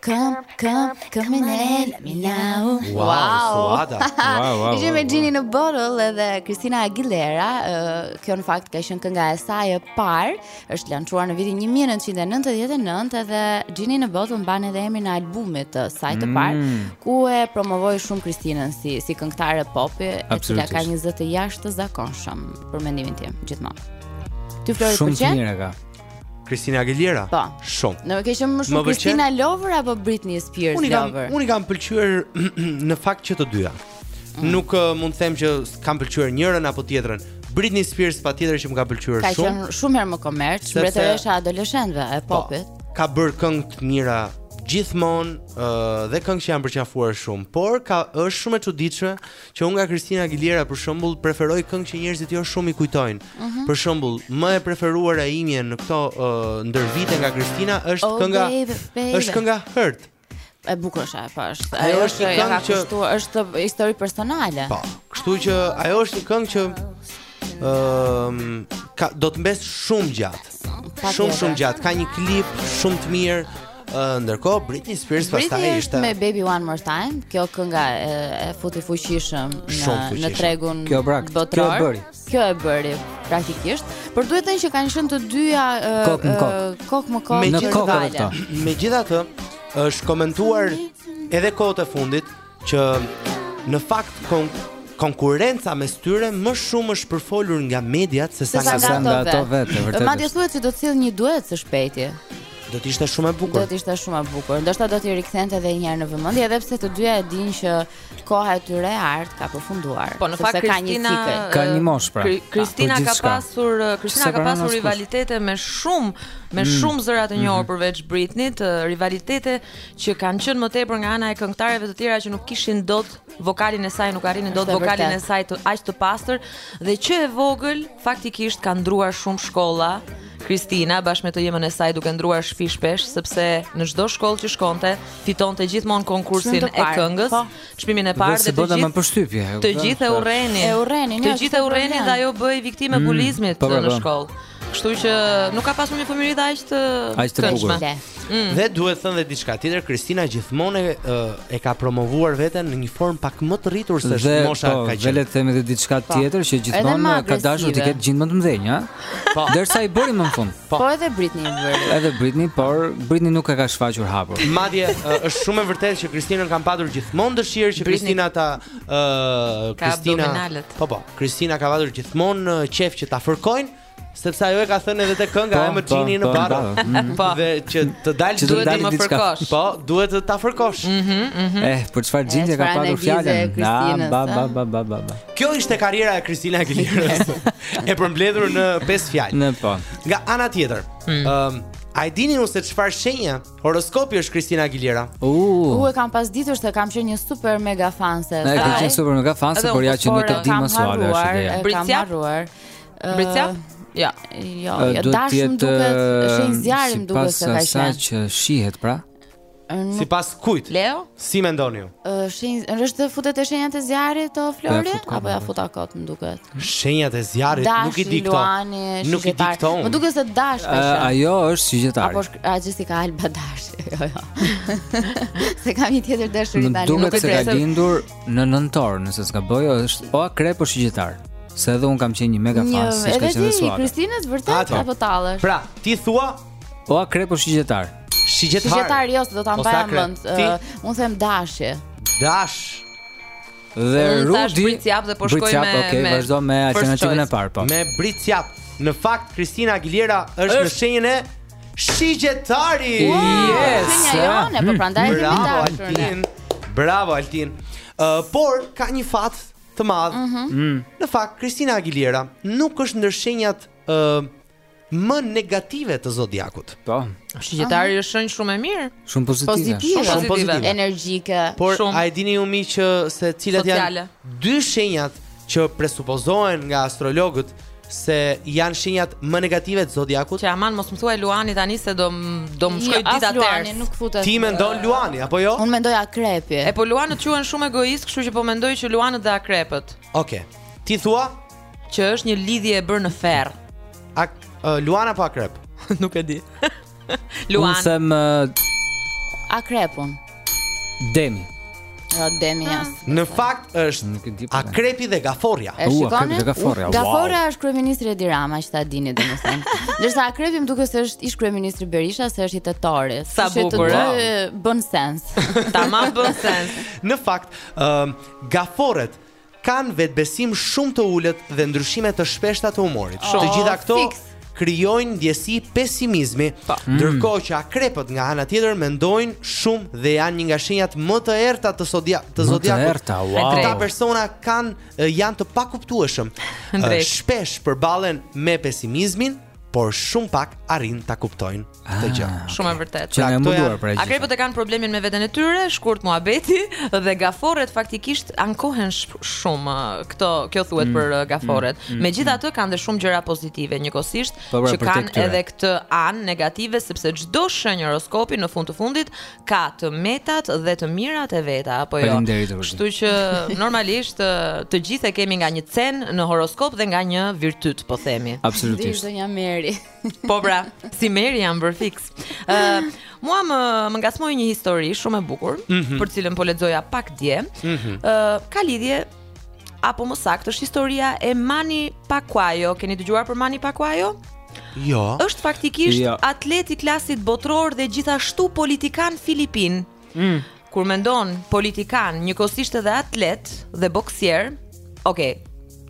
Këm, këm, këm me nel, me lau Wow, Suada Ishim me Genie in a Bottle edhe Christina Aguilera Kjo në fakt ka qenë kënga e saj e parë është lançuar në vitin 1999 Edhe Genie in a Bottle mban edhe emrin e albumit të saj të parë mm. Ku e promovoi shumë Christinën si, si këngëtare popi E cila ka një zë të jashtëzakonshëm Për mendimin tim, gjithmonë Ty Flori të pëlqen? Shumë të mirë e ka Christina Aguilera? Po. Shumë. Ti ke qenë më shumë Christina lover apo Britney Spears unë kam, lover? Unë i kam pëlqyer në fakt që të dyja. Mm. Nuk uh, mund të them që kam pëlqyer njërën apo tjetrën. Britney Spears patjetër që më ka pëlqyer shumë. Ka qenë shumë herë më komerc, mbretëresha e adoleshentëve e po, popit. Po, ka bërë këngë të mira gjithmonë uh, dhe këngë që janë përqafuar shumë, por ka është shumë e çuditshme Që unë nga Christina Aguilera për shembull preferoj këngë që njerëzit jo shumë i kujtojnë. Uh mhm. -huh. Për shembull, më e preferuara ime në këto uh, ndër vite nga Christina është oh, kënga baby, baby. është kënga Hurt. E bukur është ajo, po është. Ajo është një këngë që kushtu, është histori personale. Po. Kështu që ajo është një këngë që ëm um, ka do të mbesë shumë gjatë. Shumë shumë gjatë, ka një klip shumë të mirë. Uh, ndërkohë Britney Spears pastaj ishte Britney është me Baby One More Time, kjo kënga e, e futi fuqishëm në në tregun kjo prak, botëror. Kjo e bëri. Kjo e bëri praktikisht, por duhet thënë që kanë qenë të dyja kokë më kokë, kokë më kokë në kokën e Megjithatë, është komentuar edhe kohët e fundit që në fakt kon konkurrenca mes tyre më shumë është përfolur nga mediat se sa nga, nga, nga ato vetë. Vet, Madje thuhet se do të sjellin një duet së shpejti. Do të ishte shumë e bukur. Do të ishte shumë e bukur. Ndoshta do t'i rikthente edhe një herë në vëmendje, edhe pse të dyja e dinë që koha e tyre e artë ka përfunduar. Po në fakt Kristina ka një, ka një moshë pra. Kristina ka pasur Kristina ka pasur rivalitete me shumë me mm. shumë zëra të njohur mm-hmm. përveç Britney, rivalitete që kanë qenë më tepër nga ana e këngëtareve të tjera që nuk kishin dot vokalin e saj, nuk arrinin dot vokalin e saj të aq të pastër dhe që e vogël faktikisht ka ndruar shumë shkolla. Kristina bashkë me të jemën e saj duke ndruar shtëpi shpesh sepse në çdo shkollë që shkonte fitonte gjithmonë konkursin e këngës, po. çmimin e parë dhe të gjithë. Të gjithë e urrenin. E urrenin, të gjithë e urrenin dhe ajo bëhej viktimë e mm, bullizmit po, po, në shkollë. Kështu që nuk ka pasur një fëmijëri dhe aq të këndshme. Mm. Dhe duhet thënë dhe diçka tjetër, Kristina gjithmonë e, e ka promovuar veten në një formë pak më të rritur se dhe, mosha po, ka qenë. Dhe le të them edhe diçka po. tjetër që gjithmonë ka dashur të ketë gjinj më të mëdhenj, ha? Po. Derisa i bëri më në fund. Po. po edhe Britney i bëri. Edhe Britney, por Britney nuk e ka shfaqur hapur. Madje është shumë e vërtetë që Kristina kanë patur gjithmonë dëshirë që Kristina ta ë Kristina. Po po. Kristina ka patur gjithmonë qejf që ta fërkojnë, sepse ajo e ka thënë edhe te kënga po, "I'm a genie po, in po, a bottle". Mm. Po. Dhe që të dalë duhet të më fërkosh. Po, duhet të ta fërkosh. Mhm, mhm. Eh, për çfarë gjinie ka patur fjalën? Na, ba, ba, ba, ba, ba, ba. Kjo ishte karriera e Kristina Aguilera. e përmbledhur në pesë fjalë. Në po. Nga ana tjetër, mm. ëm, a e dini ju se çfarë shenja Horoskopi është Kristina Aguilera. Uuu. U e kam pas ditur se kam qenë një super mega fanse. Ne kemi qenë super mega fanse, por ja që nuk e di më, Suada, është ideja. Kam harruar. Bricjap? Ja. Jo, ja dash më duket, është një zjarr më duket se ka qenë. Sipas asaj që shihet pra? Sipas kujt? Leo? Si mendoni ju? Shenjë, është të futet te shenjat e zjarrit, o Flori apo ja futa kot më duket. Shenjat e zjarrit nuk i di këto. Nuk i di këto. Më duket se dash ka qenë. Ajo është shigjetar. Apo a gjithë ka Alba dash. Jo, jo. Se kam një tjetër dashuri tani. Më duket se ka lindur në nëntor, nëse s'gaboj, është o akrep o shigjetar. Se edhe un kam qenë një mega fan, siç ka qenë Suada. Edhe ti Kristinës vërtet apo tallesh? Pra, ti thua O akrep o shigjetar. Shigjetar. Shigjetar jo, do ta mbaja mend. Unë them dashi. Dash. Dhe Rudi Bricjap dhe po shkoj me okay, me. Vazhdo me alternativën e parë po. Me Bricjap. Në fakt Kristina Aguilera është në shenjën e shigjetarit. Yes. Shenja jonë, po hmm. prandaj e kemi dashur. Bravo Altin. Uh, por ka një fat të madh. Mm -hmm. mm. Në fakt Kristina Aguilera nuk është ndër shenjat ë uh, më negative të zodiakut. Po. Shigjetari është shenjë shumë e mirë. Shumë pozitive. Shumë pozitive. Energjike. Por a e dini ju miq që se cilat janë dy shenjat që presupozohen nga astrologët se janë shenjat më negative të zodiakut. Që aman mos më thuaj Luani tani se do do më jo, shkojë dita tërë. Luani nuk futet. Ti mendon Luani apo jo? Unë mendoj Akrepi. E po Luanët quhen shumë egoistë, kështu që po mendoj që Luanët dhe Akrepët. Okej. Okay. Ti thua? Që është një lidhje e bërë në ferr. Ak, uh, Luan apo akrep. Nuk e di. Luan. Unë them uh, akrepin. Demi. Jo, demi jam. Në fakt është nuk e di. Po. Akrepi dhe Gaforrja. E shikoni? Gaforrja. Gaforrja është kryeministri Edi Rama, që ta dini domethënë. Ndërsa Akrepi më duket se është ish kryeministri Berisha, se është i tetorit. Sa bukur. Bën sens. Tamam bën sens. Në fakt, ë Gaforret Kanë vetëbesim shumë të ulët dhe ndryshime të shpeshta të humorit. Shumë. Të gjitha këto Fiks. krijojnë ndjesi pesimizmi, Po. ndërkohë që akrepët nga ana tjetër mendojnë shumë dhe janë një nga shenjat më të errëta të zodia të Më të zodiakut. errëta, wow. Këta drejtë. persona kanë e, janë të pakuptueshëm. E, Drejt. Shpesh përballen me pesimizmin, por shumë pak arrijnë ta kuptojnë këtë ah, gjë. Shumë e vërtetë. Që më duar pra. Akrepët e kanë problemin me veten e tyre, shkurt muhabeti dhe gaforret faktikisht ankohen shumë uh, këto, kjo thuhet mm, për uh, gaforret. Mm, mm, Megjithatë mm. kanë dhe shumë gjëra pozitive njëkohësisht po, pra, që kanë edhe këtë anë negative sepse çdo shenjë horoskopi në fund të fundit ka të metat dhe të mirat e veta apo jo. Faleminderit Rozi. Kështu që normalisht ë, të gjithë e kemi nga një cen në horoskop dhe nga një virtyt, po themi. Si Absolutisht. zonja Meri. Po pra, si Meri jam bërë fiks. Ë, mua më më ngacmoi një histori shumë e bukur, për të cilën po lexoja pak dje. Ë, ka lidhje apo më saktë është historia e Mani Pakuajo. Keni dëgjuar për Mani Pakuajo? Jo. Është faktikisht jo. atlet i klasit botëror dhe gjithashtu politikan filipin. Mm. Kur mendon politikan, njëkohësisht edhe atlet dhe boksier, okay,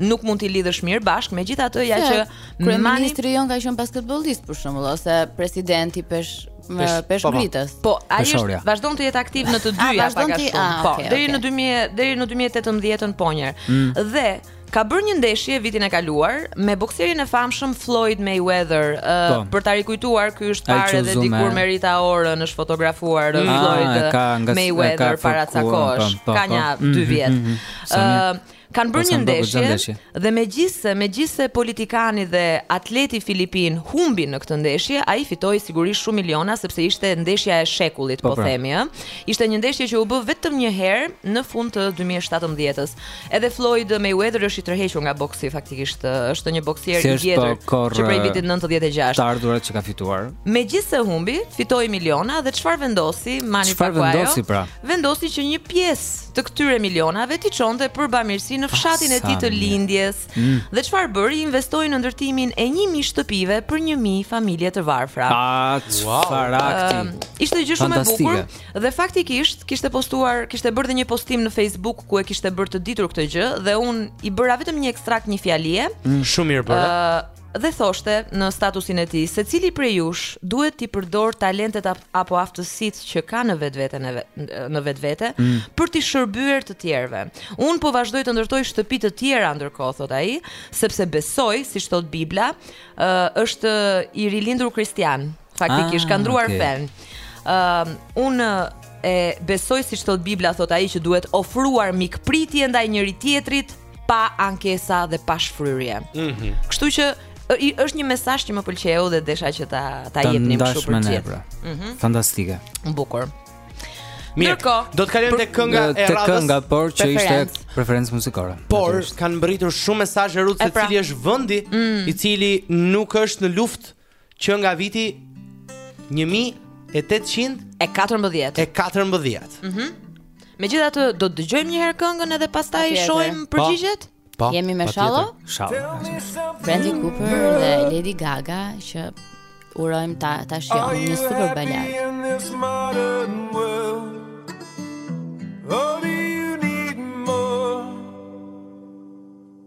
nuk mund t'i lidhësh mirë bashkë, megjithatë ja që... Kryeministri jonë ka qënë basketbollist, për shembull, ose presidenti pesh Me peshë po, po. ngritës. Po, ai është vazhdon të jetë aktiv në të dyja pak a shumë. Ah, po, deri në 2000 deri në 2018-ën po pra. Mm. Dhe ka bërë një ndeshje vitin e kaluar me boksierin e famshëm Floyd Mayweather. Uh, për ta rikujtuar, ky është parë edhe dikur me Rita Orën është fotografuar mm. Floyd ah, ka, nga, Mayweather ka, para ca kohësh. Po, ka nja 2 mm, mm, vjet. Ëh, mm, Kanë bërë një ndeshje dhe megjithëse megjithëse politikani dhe atleti filipin humbin në këtë ndeshje, ai fitoi sigurisht shumë miliona sepse ishte ndeshja e shekullit, po, po pra. themi, ë. Ishte një ndeshje që u bë vetëm një herë në fund të 2017-s. Edhe Floyd Mayweather është i tërhequr nga boksi faktikisht, është një boksier i vjetër po, që prej vitit 96. Të ardhurat që ka fituar. Megjithëse humbi, fitoi miliona dhe çfarë vendosi Manny Pacquiao? Çfarë vendosi pra? Vendosi që një pjesë të këtyre milionave t'i çonte për bamirësi në fshatin e tij të lindjes. Mm. Dhe çfarë bëri? Investoi në ndërtimin e 1000 shtëpive për 1000 familje të varfra. A çfarë akti? Uh, ishte gjë shumë e bukur dhe faktikisht kishte postuar, kishte bërë dhe një postim në Facebook ku e kishte bërë të ditur këtë gjë dhe un i bëra vetëm një ekstrakt një fjalie. Mm, shumë mirë bëre. Uh, Dhe thoshte në statusin e tij, secili prej jush duhet t'i përdor talentet apo aftësitë që ka në vetvete në në vetvete mm. për t'u shërbyer të tjerëve. Un po vazhdoj të ndërtoj shtëpi të tjera ndërkohë thot ai, sepse besoj, siç thot Bibla, ë është i rilindur kristian. Faktikisht ah, ka ndërruar okay. fenë. Ëm uh, un e besoj siç thot Bibla thot ai që duhet ofruar mikpritje ndaj njëri tjetrit pa ankesa dhe pa shfryrje. Mhm. Mm Kështu që i, është një mesazh që më pëlqeu dhe desha që ta ta jepnim kështu për të gjithë. Pra. Mhm. Mm Fantastike. Bukur. Mirë, do të kalojmë tek kënga e radhës. Tek kënga, por që ishte preferencë muzikore. Por kanë mbërritur shumë mesazhe rreth se cili është vendi mm. i cili nuk është në luftë Që nga viti 1800 e 14. E 14. Mhm. Mm Megjithatë do të dëgjojmë një herë këngën edhe pastaj shohim po. përgjigjet. Po. Jemi me Shallow? Shallow. Bradley Cooper dhe Lady Gaga që urojmë ta ta shijojmë një super baladë. Oh,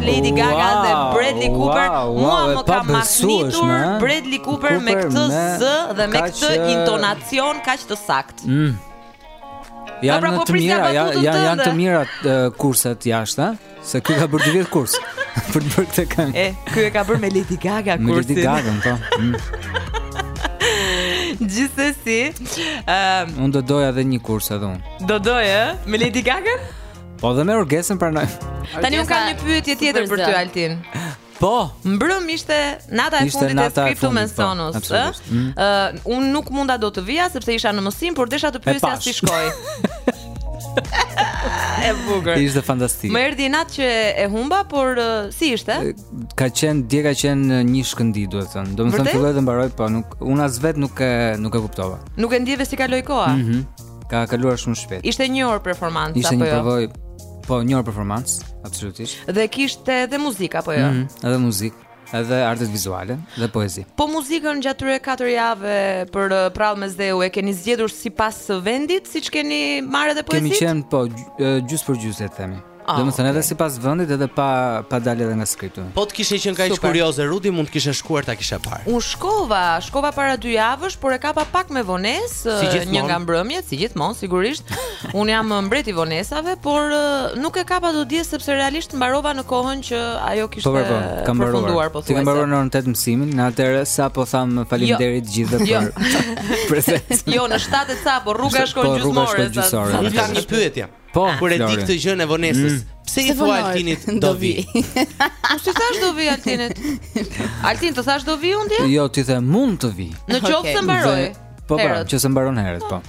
Lady Gaga wow, dhe Bradley Cooper. Wow, wow, Mua më ka mahnitur Bradley Cooper, Cooper me këtë me zë dhe me këtë intonacion kaq të saktë. Mm. Janë pra, po të mira, janë janë të mira kurset jashtë, ha? Se ky ka bërë dy vjet kurs. Për të bërë këtë këngë. E, ky e ka bërë me Lady Gaga kursin. Me Lady Gaga, po. Mm. Gjithsesi, ëm ehm, um, unë do doja edhe një kurs edhe unë. Do doje me Lady Gaga? Po dhe me Orgesën pranoj. Tani unë kam një pyetje tjetër për ty Altin. Po. Mbrëm ishte nata e fundit e skriptu me po, Sonos, ë? Mm. Uh, unë nuk munda do të vija sepse isha në mësim, por desha të pyesja si shkoi. e bukur. Ishte fantastik. Më erdhi inat që e humba, por uh, si ishte? Ka qen, dje ka qen një shkëndijë, duhet të them. Domethënë filloi dhe mbaroi, po nuk unë as vet nuk e nuk e kuptova. Nuk e ndjeve si kaloi koha. Mhm. Mm ka kaluar shumë shpejt. Ishte një orë performancë apo jo? Ishte një përvojë Po, një orë performancë, absolutisht. Dhe kishte edhe muzikë apo jo? Mm, edhe muzikë, edhe artet vizuale dhe poezi. Po muzikën gjatë këtyre 4 javëve për uh, Përrallë Mesdheu e keni zgjedhur sipas vendit, siç keni marrë edhe poezitë? Kemi qenë po gjys për gjys le themi. Ah, domethënë edhe sipas vendit edhe pa, pa dalë edhe nga skripti Po të kishe qënë kaq kurioze Rudi mund të kishe shkuar ta kishe parë Unë shkova, shkova para dy javësh Por e kapa pak me vonesë si Një nga mbrëmjet, si gjithmonë sigurisht Unë jam mbreti i vonesave, por nuk e kapa dot dje sepse realisht mbarova në kohën që ajo kishte po, po, po, kishte përfunduar pothuaj. Ti ke mbaruar në orën 8 mësimin, në atë orë sapo thamë jo. faleminderit jo. të gjithëve jo. për prezencën. Jo, në 7:30 po rruga shkon po, gjysmë ore. Unë kam një pyetje. Po, ah, kur e di këtë gjënë e vonesës. Mm. Pse i thua Altinit do vi? Po s'i thash do vi Altinit? Altin të thash do vi unë ty? Jo, ti the mund të vi. Në qoftë se mbaroj. Po, po, qoftë se mbaron herët, po.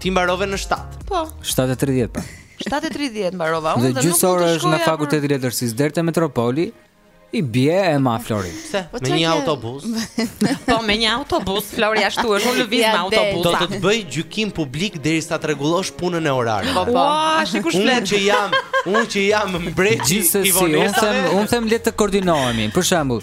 Ti mbarove në 7. Po. 7:30 pra. 7:30 mbarova unë dhe, dhe gjysë orë është nga fakulteti i letërsisë deri te metropoli. I bie e marr Flori. Pse? Po me një autobus. po me një autobus Flori ashtu është unë lëviz me autobus. Do të të bëj gjykim publik derisa të rregullosh punën e orarit. Po po, shih kush flet. Unë që jam, unë që jam mbreti i vonesave. Unë them, unë them le të koordinohemi. Për shembull,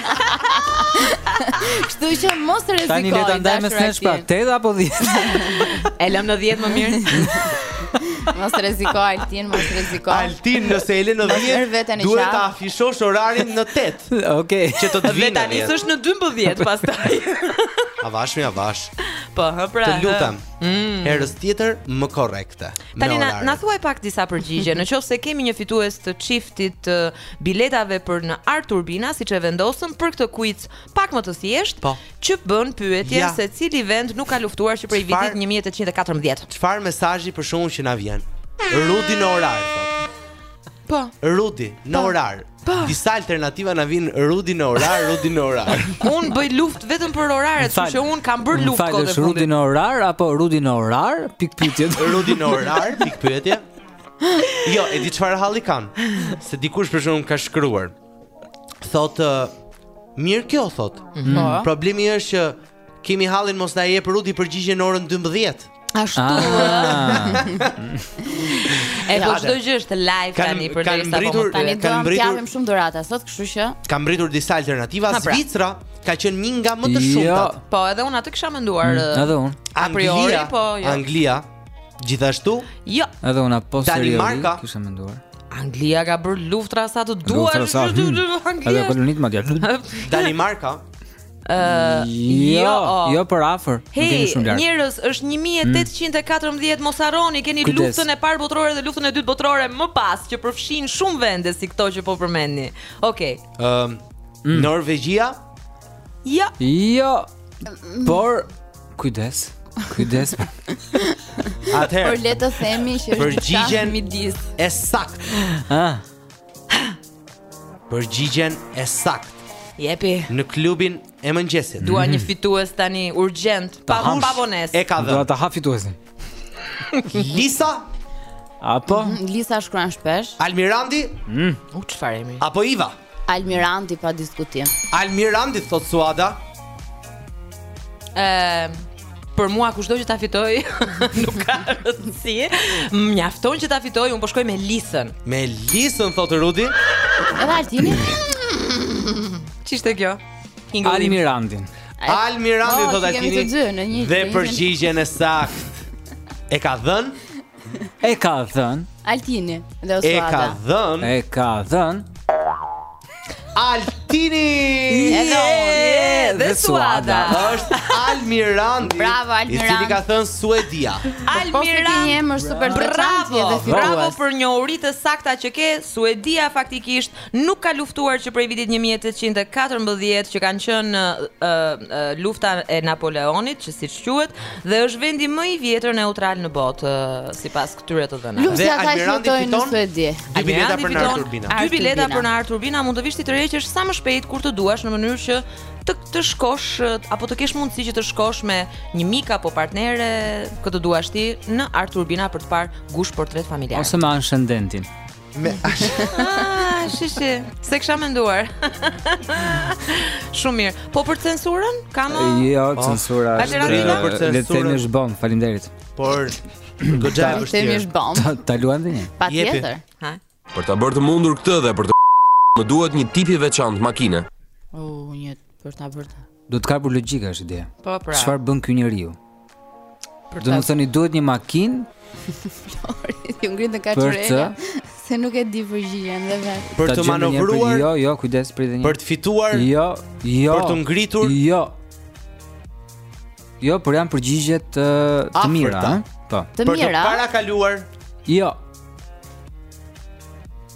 Kështu që mos rreziko. Tani le ta ndajmë mes nesh pra 8 apo 10. e lëm në 10 më mirë. Mos rreziko Altin, mos rreziko. Altin nëse e lë në 10. Duhet ta afishosh orarin në 8. Okej. Okay. Që të të vinë. Tani është në 12 pastaj. Avash mi avash. Po, hë pra. Të lutem. Mm. Herës tjetër më korrekte. Tani na na thuaj pak disa përgjigje. Në qoftë se kemi një fitues të çiftit biletave për në Art Turbina, siç e vendosëm për këtë quiz pak më të thjeshtë, po. që bën pyetjen ja. se cili vend nuk ka luftuar që prej vitit 1814. Çfarë mesazhi përshembull që na vjen? Rudi në orar. Po. Rudi në po. orar. Po. Disa alternativa na vijnë Rudi në orar, Rudi në orar. un bëj luftë vetëm për oraret, sepse un kam bër luftë kot. Falë Rudi në orar apo Rudi në orar? Pikpyetje. Rudi në orar, pikpyetje. Jo, e di çfarë halli kanë. Se dikush për shkakun ka shkruar. Thotë mirë kjo thotë. Mm -hmm. Po. Problemi është që kemi hallin mos na jep Rudi përgjigjen në orën 12. Ashtu. Ah. e po çdo gjë është live kan, tani për të sa po tani do të japim shumë dhurata sot, kështu që kanë mbritur disa alternativa pra. Zvicra ka qenë një nga më të jo. shumtat. Jo. Po, edhe unë atë kisha menduar. Mm, edhe unë. A priori po jo. Anglia. Gjithashtu? Jo. Edhe unë apo seriozisht kisha menduar. Anglia ka bër luftra sa të duash. Luftra sa të duash. Edhe kolonitë madje. Danimarka. Uh, jo, jo, jo për afër. Hey, njerëz, është 1814, mm. mos harroni, keni Kujdes. luftën e parë botërore dhe luftën e dytë botërore më pas që përfshin shumë vende si këto që po përmendni. Okej. Okay. Ëm, um, mm. Norvegjia? Jo. Jo. Por Kujdes. Kujdes. Atëherë. Por le të themi që është përgjigjja midis. E sakt. Ha. Përgjigjen e saktë. Jepi. Në klubin e mëngjesit. Dua një mhm. fitues tani urgjent, pa pa vonesë. E ka dhënë. Do ta ha fituesin. Lisa Apo mhm, Lisa shkruan shpesh. Almirandi? Mm. U çfarë jemi? Apo Iva? Almirandi pa diskutim. Almirandi thot Suada. Ëm uh, Për mua kushdo që ta fitojë nuk ka rëndësi. Mjafton që ta fitojë, unë po shkoj me Lisën. Me Lisën thot Rudi. Edhe Altini. Ç'ishte kjo? Almirandin. Almirandin oh, thot Altini. Dhe përgjigjen e saktë e ka dhënë E ka dhën Altini dhe Suada E ka dhën E ka dhën Altini Edhe unë Dhe Suada është Almirandi Bravo Almirandi I cili ka thënë Suedia Almirandi Po se ke një emër super të qantë Bravo Bravo për njohuritë e sakta që ke Suedia faktikisht Nuk ka luftuar që prej vitit një mijë e tetëqind e katërmbëdhjetë që kanë qenë luftrat e Napoleonit, që siç quhet, dhe është vendi më i vjetër neutral në botë sipas këtyre të dhënave. Dhe Almirandi fiton Suedi. Dy bileta për në ArTurbina. Dy bileta për në ArTurbina mund të vish t'i tërheqësh sa më shpejt kur të duash në mënyrë që të të shkosh apo të kesh mundësi që të shkosh me një mik apo partnere kë të duash ti në ArTurbina për të parë gush portret familjar. Ose me Anshendentin. Me ash. Ah, shi shi. Se kisha menduar. Shumë mirë. Po për censurën? Ka më Jo, Oh. censura është. Alternativa? Për Le të themi censurën. është bom, faleminderit. Por goxha e Themi vështirë. është bom. Ta, ta luajmë dhe një. Patjetër. Ha. Për ta bërë të mundur këtë dhe për të më duhet një tip i veçantë makine. U, një për ta bërë. Duhet të kapur logjika është ide. Po pra. Çfarë bën ky njeriu? Domethënë i duhet një makinë. Flori, ju ngrit në kaçurrel. Se nuk e di përgjigjen dhe vetë. Për të manovruar. Jo, jo, kujdes për një. Për të fituar. Jo, jo. Për të ngritur. Jo. Jo, por janë përgjigje të mira, ëh? Po. Të mira. Për të parakaluar. Jo.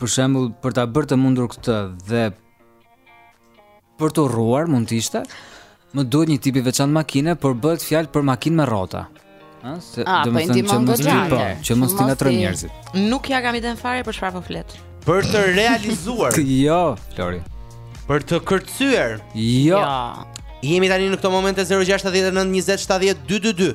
Për shembull, për ta bërë të mundur këtë dhe për t'u rruar mund të ishte, më duhet një tip i veçantë makine, por bëhet fjalë për makinë me rrota. Ëh, se ah, domethënë që mos të po, që mos t'i ngatërroj njerëzit. Nuk ia kam idenë fare për çfarë po flet. Për të realizuar. jo, Flori. Për të kërcyer. Jo. Ja. Jemi tani në këto momente 069 20 70 222.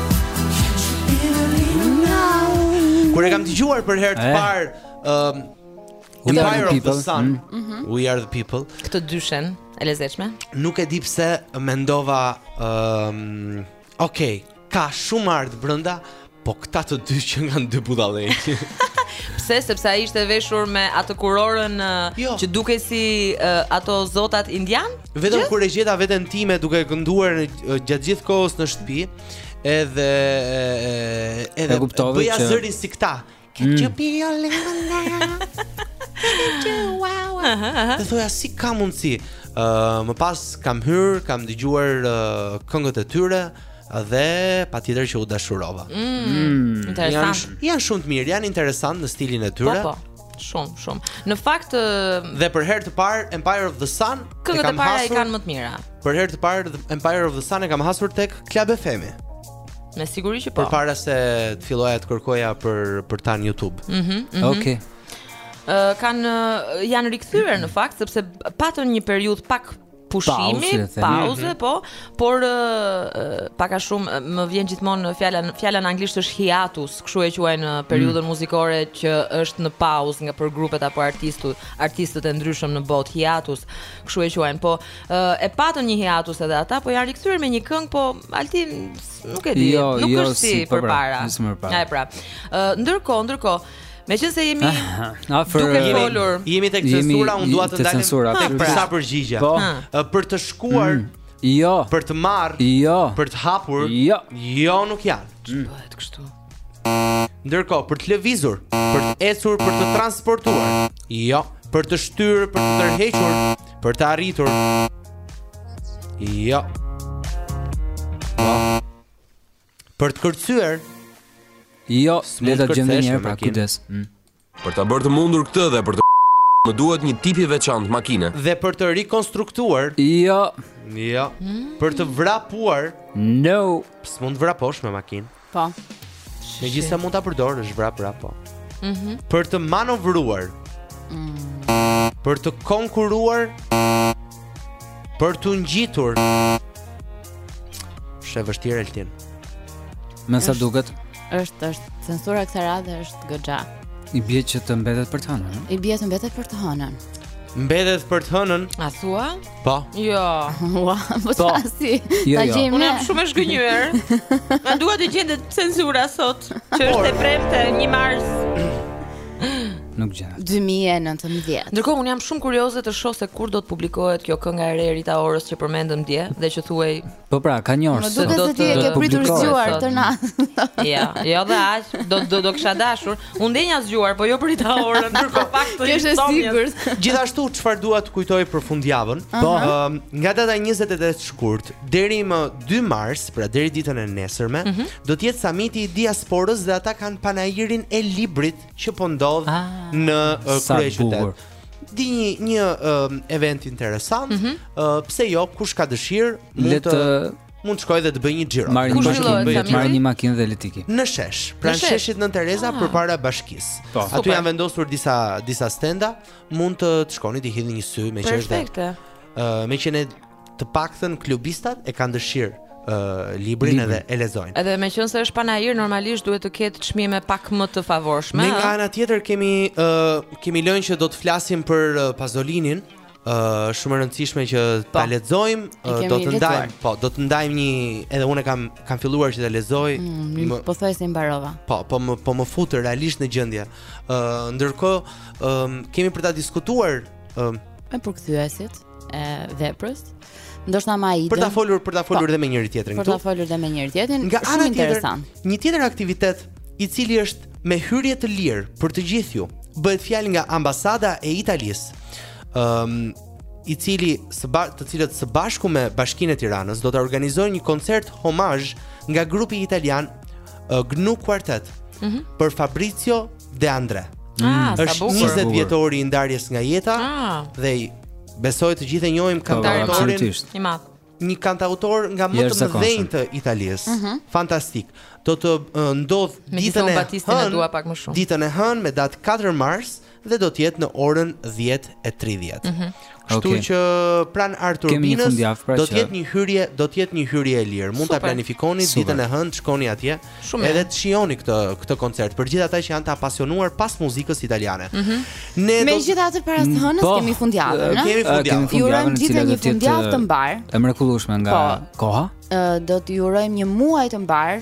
Kur e kam dëgjuar për herë të eh. parë, ëm We are the people. Mm. Mhm. We are the people. Këtë dyshen e lezetshme. Nuk e di pse mendova ëm um, Ok, ka shumë art brenda, po këta të dy qenkan dy budallenj. Pse? Sepse ai ishte veshur me atë kurorën jo. që dukej si uh, ato zotat indianë? Vetëm kur e gjeta veten time duke kënduar gjatë gjithë kohës në shtëpi, edhe edhe bëja që... zërin si këta. Can mm. you be a little lamb? Wow. Dhe thoja si ka mundësi. Uh, më pas kam hyrë, kam dëgjuar uh, këngët e tyre dhe patjetër që u dashurova. Mm. Mm. Interesant. Janë, janë shumë të mirë, janë interesantë në stilin e tyre. Po, po. Shumë, shumë. Në fakt dhe për herë të parë Empire of the Sun këngët e para i kanë më të mira. Për herë të parë Empire of the Sun e kam hasur tek Club FM-i. Me siguri që po. Përpara se të filloja të kërkoja për për ta në YouTube. Mhm. Mm mm -hmm. Okej. Okay. Ë uh, kanë janë rikthyer në fakt sepse patën një periudhë pak pushimi, pauzë, po, por uh, pak a shumë më vjen gjithmonë fjala fjala në anglisht është hiatus, kështu e quajnë periudhën mm. muzikore që është në pauzë nga për grupet apo artistu, artistët e ndryshëm në botë, hiatus, kështu e quajnë. Po, uh, e patën një hiatus edhe ata, po janë rikthyer me një këngë, po Altin nuk e di, jo, nuk jo, është si, si përpara. E pra. Uh, ndërkohë, ndërkohë, Meqenëse jemi afër duke folur, jemi tek censura, unë dua të ndaj censura, tek pra. sa përgjigje. Po. Për të shkuar, mm. jo. Për të marrë, jo. Për të hapur, jo. Jo, nuk janë. Mm. Ç'bëhet kështu? Ndërkohë, për të lëvizur, për të ecur, për të transportuar, jo. Për të shtyrë, për të tërhequr, për të arritur, jo. Po. Për të kërcyer. Jo, le ta gjejnë një herë pra kujdes. Mm. Për ta bërë të mundur këtë dhe për të më duhet një tip i veçantë makine. Dhe për të rikonstruktuar. Jo. Jo. Mm. Për të vrapuar. No. S'mund të vraposh me makinë. Po. Megjithëse mund ta përdorësh vrap vrap po. Mhm. Mm për të manovruar. Mm. Për të konkuruar. Për të ngjitur. Është e vështirë Altin. Me sa duket, është është censura kësaj radhe është goxha. I bie që të mbetet për të hënën. I bie të mbetet për të hënën. Mbetet për të hënën? A thua? Po. Jo. Ua, po ta po. si. Jo, ta jo. Unë jam shumë e zhgënjyer. Na duhet të gjendet censura sot, që është e premte 1 mars. Nuk gjendet. 2019. Ndërkohë un jam shumë kurioze të shoh se kur do të publikohet kjo kënga e re e Rita Orës që përmendëm dje dhe që thuhej Po pra, ka një orë. Do të ti e ke pritur zgjuar të na. Ja, jo dhe aq, do do do kisha dashur. Un ndenja zgjuar, po jo për Rita Orën, por për fakt të isha sigurt. Gjithashtu çfarë dua të kujtoj për fundjavën, po nga data 28 shkurt deri më 2 mars, pra deri ditën e nesërme, mhm. Do të jetë samiti i diasporës dhe ata kanë panairin e librit që po ndodh ah, në uh, kryeqytet. Di një një uh, event interesant, mm -hmm. uh, pse jo, kush ka dëshirë, mund të mund të shkojë dhe të bëjë një xhiro. Marr një makinë, marr një makinë dhe le të iki. Në shesh, pranë sheshit Nënë Tereza ah. përpara bashkisë. Po. Aty janë vendosur disa disa stenda, mund të të shkoni t'i hidhni një sy me qesh. Perfekte. Ë, uh, me qenë të paktën klubistat e kanë dëshirë librin edhe e lexojnë. Edhe meqënëse është panair, normalisht duhet të ketë çmime pak më të favorshme. Ne nga ana tjetër kemi uh, kemi lënë që do të flasim për uh, Pazolinin, uh, shumë e rëndësishme që po. ta lexojmë, uh, do të ndajmë, po, do të ndajmë një edhe unë kam kam filluar që ta lexoj. Mm, më, pothuajse mbarova. Po, po më po më fut realisht në gjendje. Ë uh, ndërkohë um, kemi për ta diskutuar um, me përkthyesit e veprës. Ndoshta më ai. Për ta folur, për ta po, folur dhe me njëri tjetrin këtu. Për ta folur dhe me njëri tjetrin. Nga ana tjetër, një tjetër aktivitet i cili është me hyrje të lirë për të gjithë ju. Bëhet fjalë nga ambasada e Italisë. Ëm um, i cili së ba, të cilët së bashku me Bashkinë e Tiranës do të organizojnë një koncert homazh nga grupi italian uh, Gnu Quartet mm -hmm. për Fabrizio De Andre. Ah, sa bukur. Është 20 vjetori i ndarjes nga jeta ah. dhe besoj të gjithë e njohim po, kantautor i madh. Një kantautor nga më të mëdhenjtë të Italisë. Uh mhm. -huh. Fantastik. Do të uh, ndodhë ditën e Batistin e dua pak më shumë. Ditën e hënë me datë 4 mars dhe do të jetë në orën 10:30. Uh -huh. Kështu okay. që pran Artur Binës pra do të jetë një hyrje, do të jetë një hyrje e lirë. Mund ta planifikoni ditën e hënë, të shkoni atje Shumë. edhe të shijoni këtë këtë koncert. Për gjithë ata që janë të apasionuar pas muzikës italiane. Mm -hmm. Ne do Megjithatë para së hënës po, kemi fundjavë, ne kemi fundjavë. Ju urojmë një fundjavë të mbarë. E mrekullueshme nga po, koha. Do t'ju urojmë një muaj të mbarë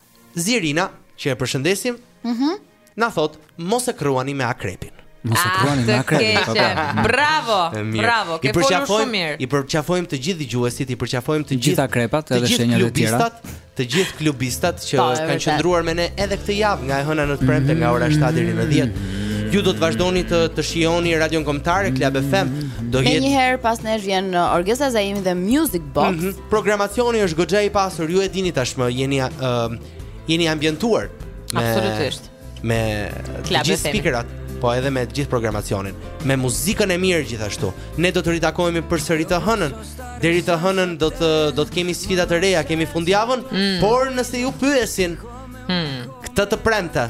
Zirina, që e përshëndesim, Mhm. na thotë mos e kruani me akrepin. Mos e Ah, kruani me të akrepin, po, keqe. po. Bravo, E, mirë. bravo, I ke folur përqafojmë- shumë mirë. I përqafojmë të gjithë dëgjuesit, i përqafojmë të Të gjithë gjithë akrepat, të edhe gjithë shenjat e tjera. klubistat, të gjithë klubistat që Po, e kanë vërtet. qëndruar me ne edhe këtë javë nga e hëna në të premte nga ora 7 deri në 10. Ju do të vazhdoni të të shijoni Radion Kombëtare Club FM. Do Me jetë njëherë, pas nesh vjen uh, Orgesa Zaimi dhe Music Box. Mhm. Programacioni është goxha i pasur, ju e dini tashmë, jeni ë uh, jeni ambientuar me Absolutisht. me të gjithë speakerat, po edhe me të gjithë programacionin, me muzikën e mirë gjithashtu. Ne do të ritakohemi përsëri të hënën. Deri të hënën do të do të kemi sfida të reja, kemi fundjavën, mm. por nëse ju pyesin mm. këtë të premte,